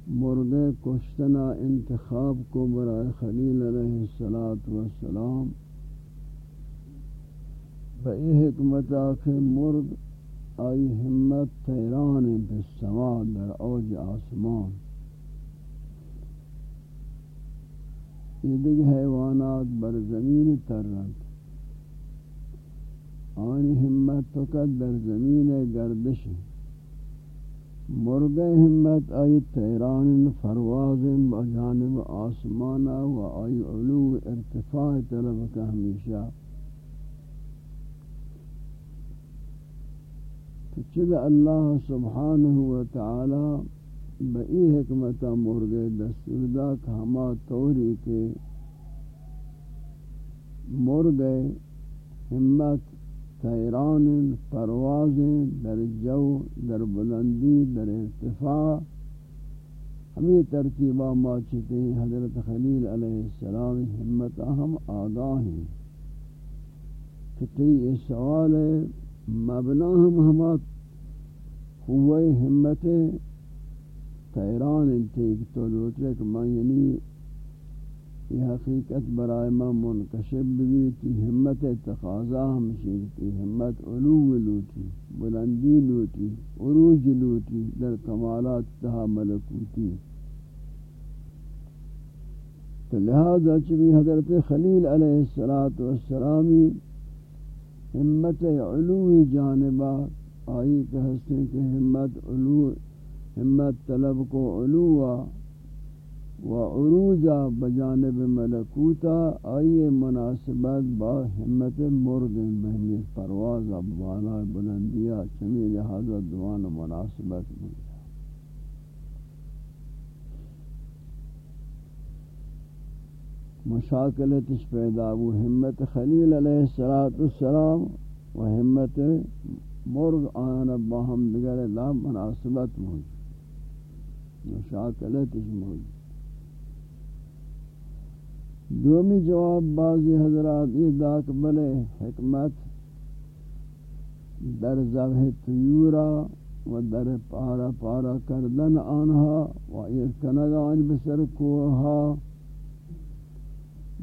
مرغے کشتنا انتخاب کو برائے خلیل علیہ السلام بئی حکمت آخر مرغ آئی ہمت تیران بالسما در اوج آسمان. یہ دیکھ حیوانات بر زمین ترند. آنی ہمت تو در زمین گردش. مرغ ہمت آئی تیران فرواز بجانب آسمانا و آئی علو ارتفاع طلب کا ہمیشہ چل اللہ سبحانہ و تعالی بئی حکمت مرغ دستور ہما توری کے مرغ ہمت تیران پرواز، در جو، در بلندی، در ارتفاع. ہمیں ترتیبہ ماچتے ہیں، حضرت خلیل علیہ السلام ہمت ہم آگاہ ہیں کہ تی یہ سوال ہے، مبنا ہم ہما ہوئے ہمت تیران انتیک تو لوٹے کہ میں یعنی یہ حقیقت برائے ما منکشب بھی تی حمت تقاضا ہمشی تی حمت علو لوٹی بلندی لوٹی عروج لوٹی در کمالات تہا ملکوتی. تو لہذا چبی حضرت خلیل علیہ السلامی حمت علو جانبہ آئی کہ حسن کہ حمت علو حمت طلب کو علوہ و عروجا بجانب ملکوتا آئی مناسبت با حمت مرگ مہمی پرواز بالا بلندیا چمی لہذا دوان مناسبت ملتا مشاکلتش پیدا وہ حمت خلیل علیہ السلام و حمت مرغ آنا باہم دگر لا مناسبت موجود مشاکلتش موجود دومی جواب بعضی حضرات یہ داک بلے، حکمت در زبح تیورا و در پارا پارا کردن آنها و ارکنگان بسر کوها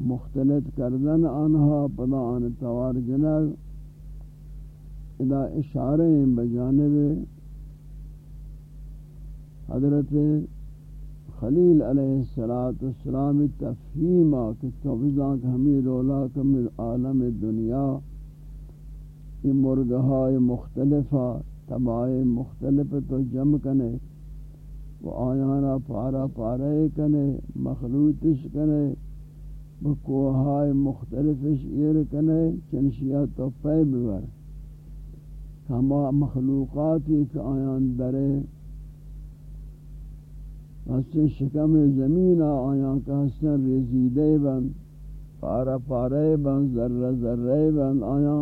مختلط کردن آنها پدا آن توار جنگ ادا اشارے بجانب حضرت خلیل علیہ الصلات والسلام تفہیما کہ توبزاں کہ ہمیں رولا کم عالم دنیا، یہ مرغہائے مختلفہ تبائے مختلف تو جم کنے، وہ آیانا پارا پارے کنے، مخلوطش کنے بکوہائے مختلفش ایر کنے، چنشیہ تو پے بور ہما مخلوقاتی کہ آیان درے ہستن شکم زمین آیا کہ ہستن ریزیدے بند پارا پارے بند ذرہ ذرہ بند آیا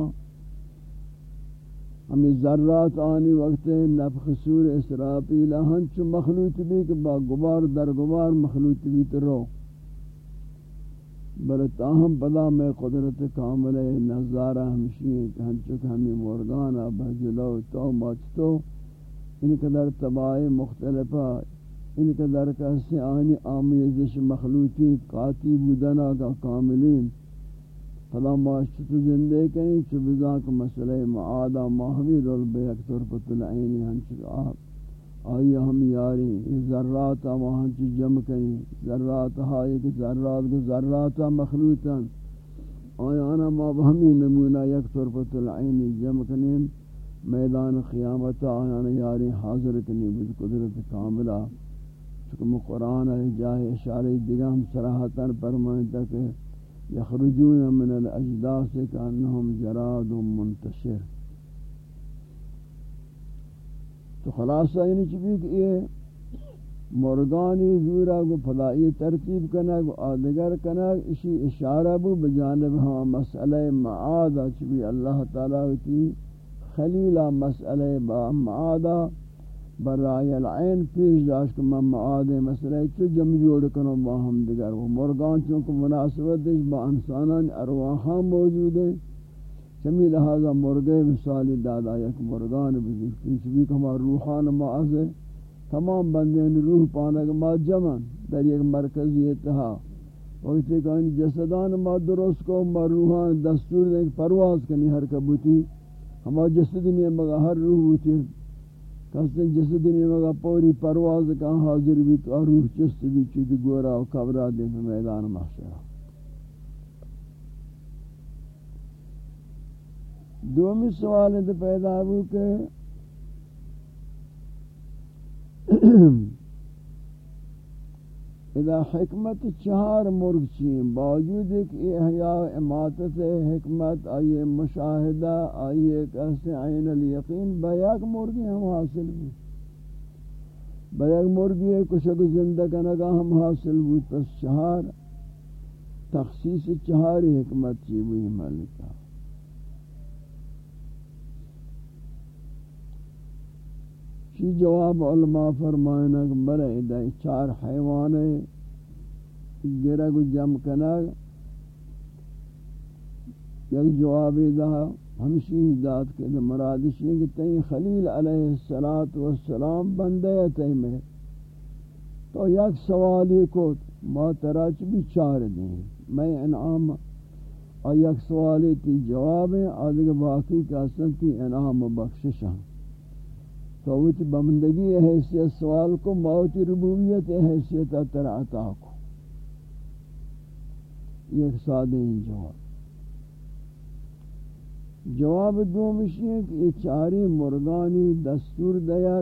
ہمیں ذرات آنی وقت نفخ سور اسرافیل ہنچ مخلوط بھی کہ با گبار در گبار مخلوط بھی ترو. بل تاہم پدا میں قدرت کامل نظارہ ہمشی کہ ہنچک ہمیں مرگانا بھجلو تو مچتو ان قدر تباہ مختلفہ ان کے درکہ سے آنی آمیزش مخلوطی قاتی بودنا کا کاملین. فلا معاشت زندے کریں چو بزاک مسئلہ معادہ ماہوی رول بیک طرفت العینی ہنچک آپ آئی ہم یاری. یہ ذرات آمہ ہنچک جم کریں ذرات ہائی کہ ذرات کو ذرات مخلوطا آئی آنا ما بہمی نمونہ یک طرفت العینی جم کریں میدان قیامت آئی آنا یاری حاضر کریں بز قدرت کاملہ. چکم قرآن ہے جائے اشارہ دیگا ہم صراحتاً فرمائیں کہ یخرجون من الاجداس کانہم جراد منتشر۔ تو خلاصہ یعنی چبی کہ یہ مرگانی زورا کو فلائی ترتیب کنگ آدگر کنگ اسی اشارہ بو بجانب ہاں مسئلہ معادہ چبی اللہ تعالیٰ کی خلیلہ مسئلہ با معادہ برای العین پیش داشت کہ من معاد مسئلہ چو جم جوڑ کنو با ہم دیگر. وہ مرگان چونکہ مناسبت با انسانان ارواحان موجود ہیں چمی لہذا مرگے مثالی دادا یک مرگان بزرگ کیونکہ بھی کہ ہمارا روحان معاذ ہے تمام بندین روح پانک ما جمع در یک مرکزی اتحا وقتی کہ ان جسدان ما درست کو ما روحان دستور دیں پرواز کنی ہر کبوتی. ہما جسد نہیں مگا ہر روح ہوتی کسی جسد دنی مگا پوری پرواز کا حاضر بھی تو روح چست بھی چود گورا و کبرا دے پہ میدان محشرہ دومی سوال ہے پیدا ہو کہ <clears throat> <clears throat> اذا حکمت چہار مرغ چین، باوجود ایک احیاء اماتت حکمت، آئیے مشاہدہ، آئیے کہتے عین الیقین، بیاک مرغی ہم حاصل بھی بیاک مرغی ہے، کچھ اگر زندہ کنگا ہم حاصل بھی پس چہار، تخصیص چہاری حکمت چی بھی ملکہ چی جواب علماء فرمائنا کہ برے دائی چار حیوانے گرگ جم کنگ یک جوابی دا ہمشی داد کے دا مرادشی کہ تین خلیل علیہ السلام بندے تی میں تو یک سوالی کو ما تراچ بھی چار دیں میں انعام اور یک سوالی تی جواب ہے آدھے باقی کا سنتی انعام و بخششاں تو وہ بمندگی حیثیت سوال کو، موت ربوبیت حیثیت تر عطا کو۔ یہ سادہ جواب۔ جواب دو مشی کہ یہ چاری مرگانی دستور دیا۔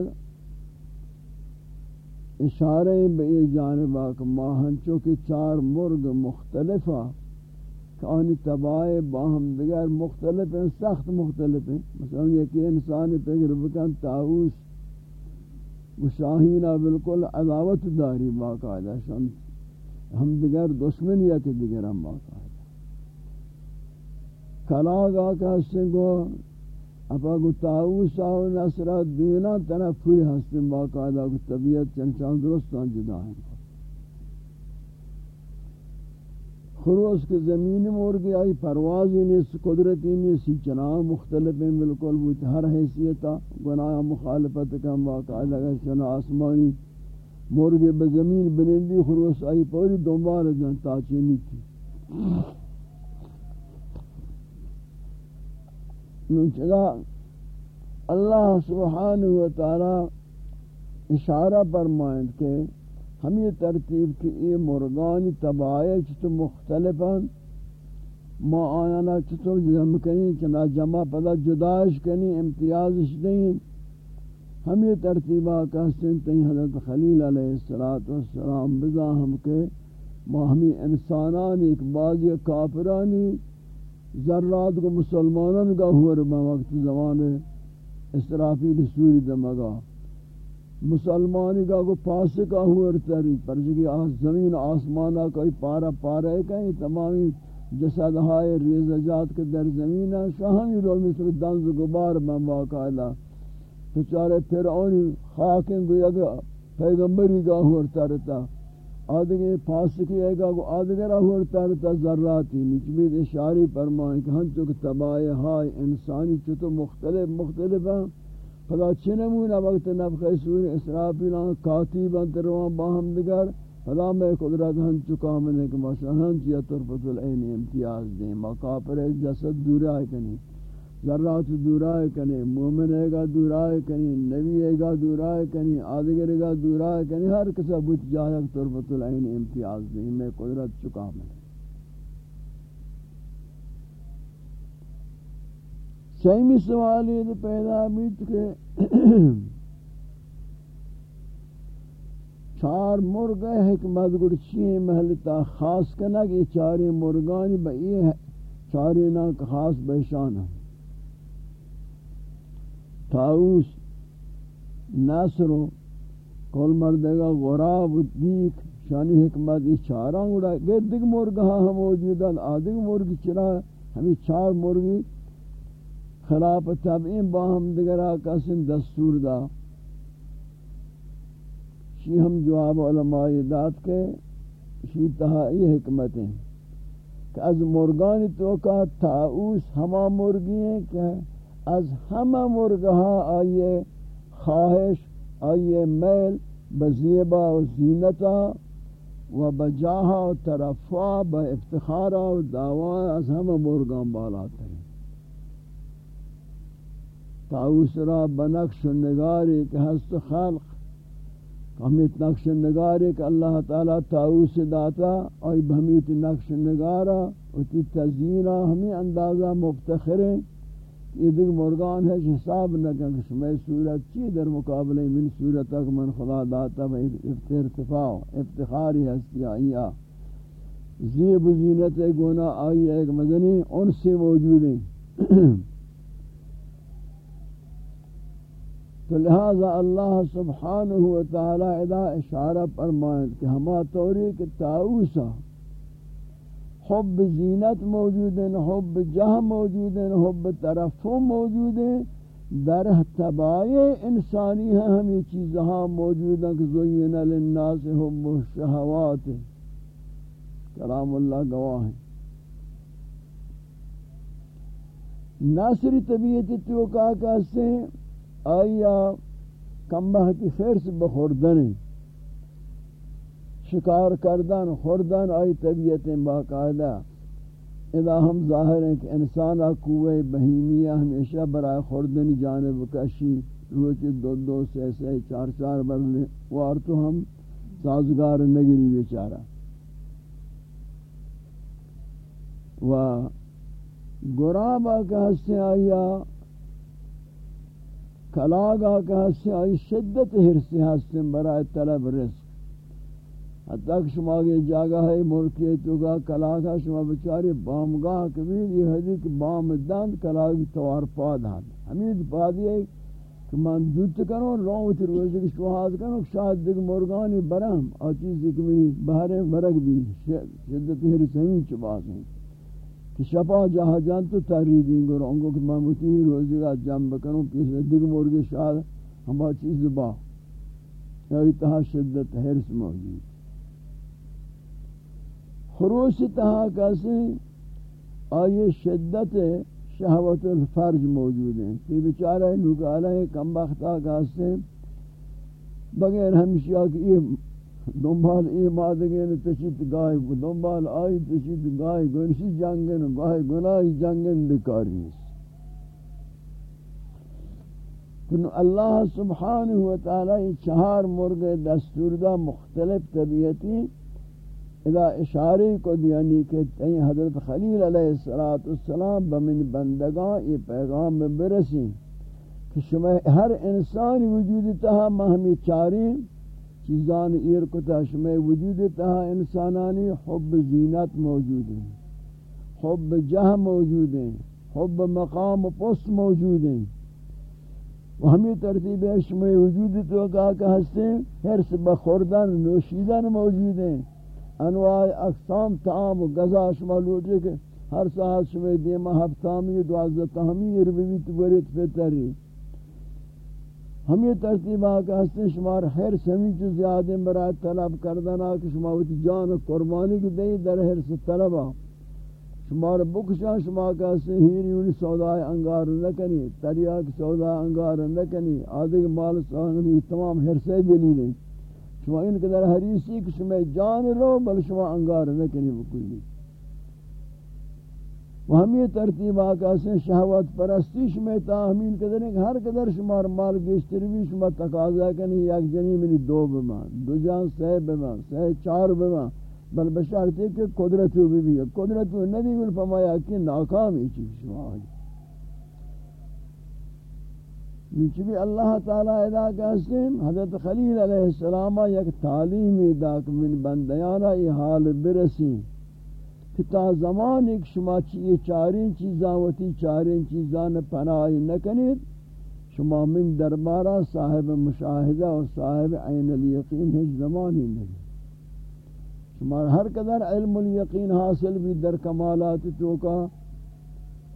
اشارے بے جانب آکھ ماہن، چونکہ چار مرگ مختلفہ۔ آنی تباہ باہم دیگر مختلف ہیں سخت مختلف ہیں مثلا یکی انسان پیگر بکن تاؤس و شاہینہ بالکل عداوت داری باقاعدہ شان. ہم دیگر دشمن یا کہ دیگر ہم باقاعدہ کلاغ آکا ہستن کو اپا گو تاؤس آو نصرہ دینا طرف ہوئی ہستن باقاعدہ کو طبیعت چنچان درستان جدا ہیں. خروس کے زمین مور مورگی آئی پروازی نیس قدرتی نیس چنا مختلف ہیں بالکل بوت ہر حیثیتا گناہ مخالفت کم واقع لگا چنا آسمانی. مور مورگی بزمین بلندی خروس آئی پوری دنبال جن تاچینی تھی نوچلا اللہ سبحانہ وتعالی اشارہ فرمائند کہ ہم یہ ترتیب کی یہ مرغانی تباہی چھتو مختلفاً، ما آیانا چھتو جمع کنی چنا جمع پدا جداش کنی امتیازش دیں۔ ہم یہ ترتیبہ کہتے ہیں حضرت خلیل علیہ السلام بزا ہم کے، ما ہمی انسانان ایک بعضی کافرانی، ذرات کو مسلمانان کا ہوا ربا وقت زمان اسرافیل سوری دمگا۔ مسلمانی کا کو فاسقہ ہوا رتری پر جگہ زمین آسمانہ کوئی پارا پارا ہے کہیں تمامی جسد ہائے ریزجات کے در زمین ہے شاہمی رو مثل دنز گبار من واقعہ تو چارے فرعونی خاکیں گو یگا پیغمبری کا ہوا رترتا آدھگے فاسقی ہے گا کو آدھگے ہوا ذراتی۔ نچمید اشاری فرمائیں کہ ہم چک تباہ ہائے انسانی چتو مختلف مختلف ہیں۔ فلا چنمونا وقت نفخ سور اسرافیل آن کاتیب انت روان باہم دگر فلا میں قدرت ہن چکا منے کہ ماشا ہن چیا طرفت العین امتیاز دیں مقابر جسد دورائے کنی، ذرات دورائے کنی، مومن ہے گا دورائے کنی، نبی ہے گا دورائے کنی، آدگر گا دورائے کنی، ہر کسا بوت جاہک طرفت العین امتیاز دیں، میں قدرت چکا منے سیمی سوال یہ پیدا بیت کہ چار مرغ حکمت گرچی محلتا خاص کنا کہ چاری مرغانی بئی چاری نا خاص بہشان تاؤس نصر کل مردگا غراب دیکھ، شانی حکمت یہ چاراں گڑا گدگ مرغ ہاں موجودان آدھگ مرغ چرا ہمیں چار مرغی خلاف تبعین با ہم دیگر آقاسم دستور دا۔ شی ہم جواب علماء داد کے شی تہائی حکمتیں کہ از مرگانی تو کا تاؤس ہما مرگی ہیں کہ از ہما مرگہا آئیے خواہش، آئیے میل بزیبا و زینتا و بجاہا و ترفع، با افتخارا و دعوان از ہما مرگان بالا ترین۔ تاؤس را بنقش نگاری کہ ہست خلق. ہمیت نقش نگاری کہ اللہ تعالی تاؤس داتا اور بہمیت نقش نگارا اتی تزیینہ ہمیں اندازہ مفتخریں یہ دیکھ مرگان ہے حساب نہ کہ شمی صورت چی در مقابلے من صورت تک من خدا داتا و ارتفاع افتخاری ہستی آئیا زیب زینت گونا آئی ایک مدنی ان سے موجود ہیں <clears throat> تو لہذا اللہ سبحانہ وتعالی ادا اشارہ فرمائیں کہ ہما توری کہ تاؤسا حب زینت موجود ہیں، حب جہ موجود ہیں، حب طرفوں موجود ہیں۔ در تبائی انسانی ہیں ہم یہ چیزہاں موجود ہیں کہ زین للناس حب الشہوات کلام اللہ گواہ ہیں۔ ناصری طبیعت تو کا کہتے ہیں آیا کمبہ کی خیر سے بخوردن، شکار کردن، خوردن، آئی طبیعت باقاعدہ۔ اذا ہم ظاہر ہیں کہ انسان قوہ بہیمیہ ہمیشہ برائے خوردن جانب کشی روچ دو دو سے سے چار چار برلے وار تو ہم سازگار نگری بیچارہ۔ و گرابا کا حصے آیا کلاگا کا حصے آئی شدت حرص حصے برائے طلب رزق۔ حتی کہ شما یہ جاگہ ہے ملکی تو گا کلاگا، شما بچاری بامگاہ کبیر یہ حدی کہ بام دند کلاگی توار پاد ہاں ہمیں پادی ہے کہ من دوت کروں لوت روزی کی شواہد کروں شاید دیکھ مرگانی برم۔ آچیزی کہ میں بہر برگ بھی شدت حرس ہمیں چباس ہیں کہ شپا جہاں جان تو تحریدیں گو رہوں کہ میں متی روزی کا جنب کروں پیسے دیکھ مرگی شاید ہم آچیز با. یعنی یا اتحا شدت حرس موجود. خروش تہا کسی آئی شدت شہوت الفرج موجود ہیں. کہ بیچارہ نگالہ کم بختہ کسی بغیر ہمشیہ کی یہ دنبال ای مادگین تشید گاہی کو دنبال آئی تشید گاہی گنشی جنگن گاہی گناہی جنگن بکاری کن اللہ سبحانہ وتعالی چہار مرغ دستور دا مختلف طبیعتی اذا اشاری کو دیانی کہ تین حضرت خلیل علیہ السلام بمن بندگان یہ پیغام میں برسیں کہ شما ہر انسان وجود تہا مہمی چاری چیزان ایر کتا شما وجود تہا انسانانی حب زینت موجود ہیں۔ حب جہ موجود ہیں، حب مقام و پست موجود ہیں۔ و ہمیں ترتیب شما وجود تو کہا کہ ہستے حرس بخوردن، نوشیدن موجود ہیں۔ انواع اقسام تعام و غذا شما لوٹے کہ ہر ساعت شما دیما ہفتامی دوازدہ تہمی ربیت برید فتری ہمیں ترتیب آکا ہستیں شمار حیر سمین چو زیادہ برای طلب کردنا کہ شما ویتی جان قربانی کی دئی در حیر سے طلبا شمار بکشان شما کا ہستیں ہیری انہی سودای انگار نکنی تریاک سودای انگار نکنی، آدھے مال سوانی تمام حیر سے دلی دلیلیں شما این قدر حریصی کہ شما جان رو، بل شما انگار نکنی بکلی و ہمی ترتیب آقا سے شہوت پرستی شما تاہمین قدر ہے کہ ہر قدر شما مال گشتر بھی شما تقاضا کنی، یک جنی منی دو بمان، دو جان سہ بمان، سہ چار بمان، بل بشارت ہے کہ قدرتو بھی بھی ہے قدرتو ندی گل پمایا کہ ناکامی چیز شما آجی بھی اللہ تعالی ادا کہستیم حضرت خلیل علیہ السلام یک تعلیم ادا من بندیانا یہ حال برسیم کہ تا زمان ایک شما چیئے چارین چیزاں وتی چارین چیزاں پناہی نکنید، شما من دربارہ صاحب مشاہدہ و صاحب عین الیقین ہیچ زمانی نہیں شما ہر قدر علم الیقین حاصل بھی در کمالات تو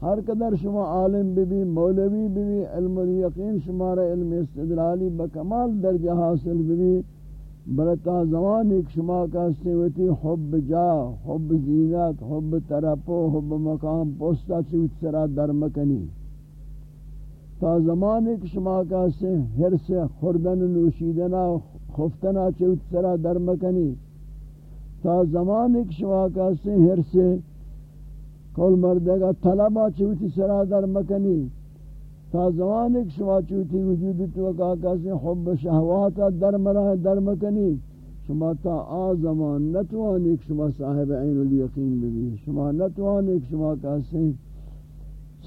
ہر قدر شما عالم بھی مولوی بھی علم الیقین شمار علم استدلالی بکمال درجہ حاصل بھی بلتا زمان ایک شما کا سیوتی حب جا، حب زینت، حب ترپو حب مقام پوستا چوت سرا درمکنی تا زمان ایک شما کا سے حرس خوردن نوشیدنا خفتنا چوت سرا درمکنی تا زمان ایک شما کا سے حرس کول مردگا طلبا چوتی سرا در مکنی. تا زمان ایک شما چوتی وجود تو کا کسی حب شہوات در مرا در مکنی، شما تا آ زمان نتوان ایک شما صاحب عین الیقین بھی شما نتوان ایک شما کسی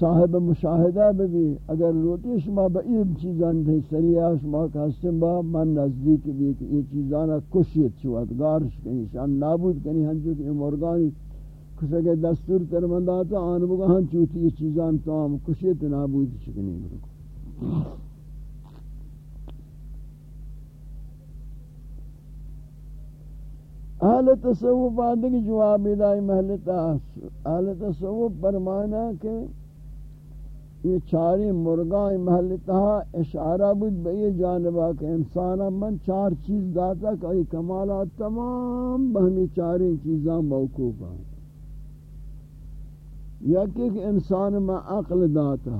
صاحب مشاہدہ بھی اگر روٹی شما با این چیزان دے سریعہ، شما کسی با من نزدیک بھی کہ یہ چیزانا کشیت شوات گارش کنی، شان نابود کنی ہنچو کہ مرگانی کسے دستور ترمنداتا آن بگا ہن چوتی یہ چیزان تمام کشیت نابود شکنی برکو اہل تصوف آدھے کی جواب دائی محلتا اہل تصوف فرمانا کہ یہ چاری مرگاں محلتا اشارہ بود بئی جانبا کہ انسانا من چار چیز داتا کہ کمالات تمام بہمی چاری چیزاں موقوف ہیں۔ یک ایک انسان میں عقل داتا،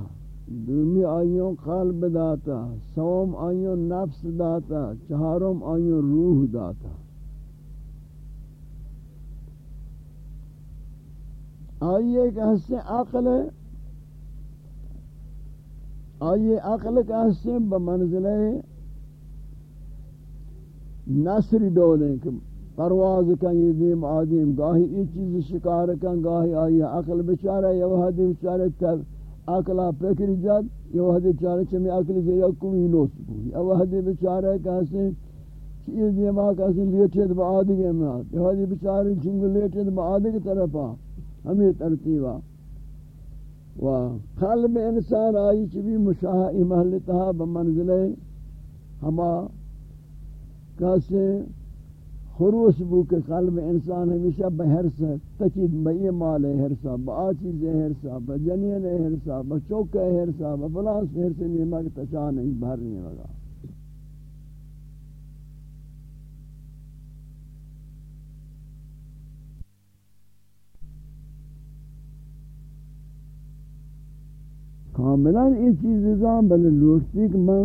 دومی آئیوں قلب داتا، سوم آئیوں نفس داتا چہارم آئیوں روح داتا. آئیے کہ حصے عقل آئیے عقل کا حصے بمنزلہ نصری دولیں کہ پرواز کن یہ دیم آدم گاہی ای چیز شکار کن گاہی آئی عقل بچارہ یا وحدی بچارہ تب عقلہ پکر جد یا وحدی بچارہ چمی عقل زیرہ کمی نوس بوئی یا وحدی بچارہ کہاستے چیز دیم آکاستے لیٹھت با آدھگے میں آتے یا وحدی بچارہ چنگو لیٹھت با آدھگے طرف آ. ہمیں ترتیبہ و قلب انسان آئی چبی مشاہی محلتہ بمنزلے ہما کہاستے خروس بو کہ قلب انسان ہمیشہ بہرس ہے تچید بئی مال ہے ہرسا با چیز ہے ہرسا با جنین ہے ہرسا با چوک ہے ہرسا با فلاس ہرس نیمہ کہ تچا نہیں بھر نہیں لگا۔ کاملا یہ چیز نظام بلے لوٹتی کہ میں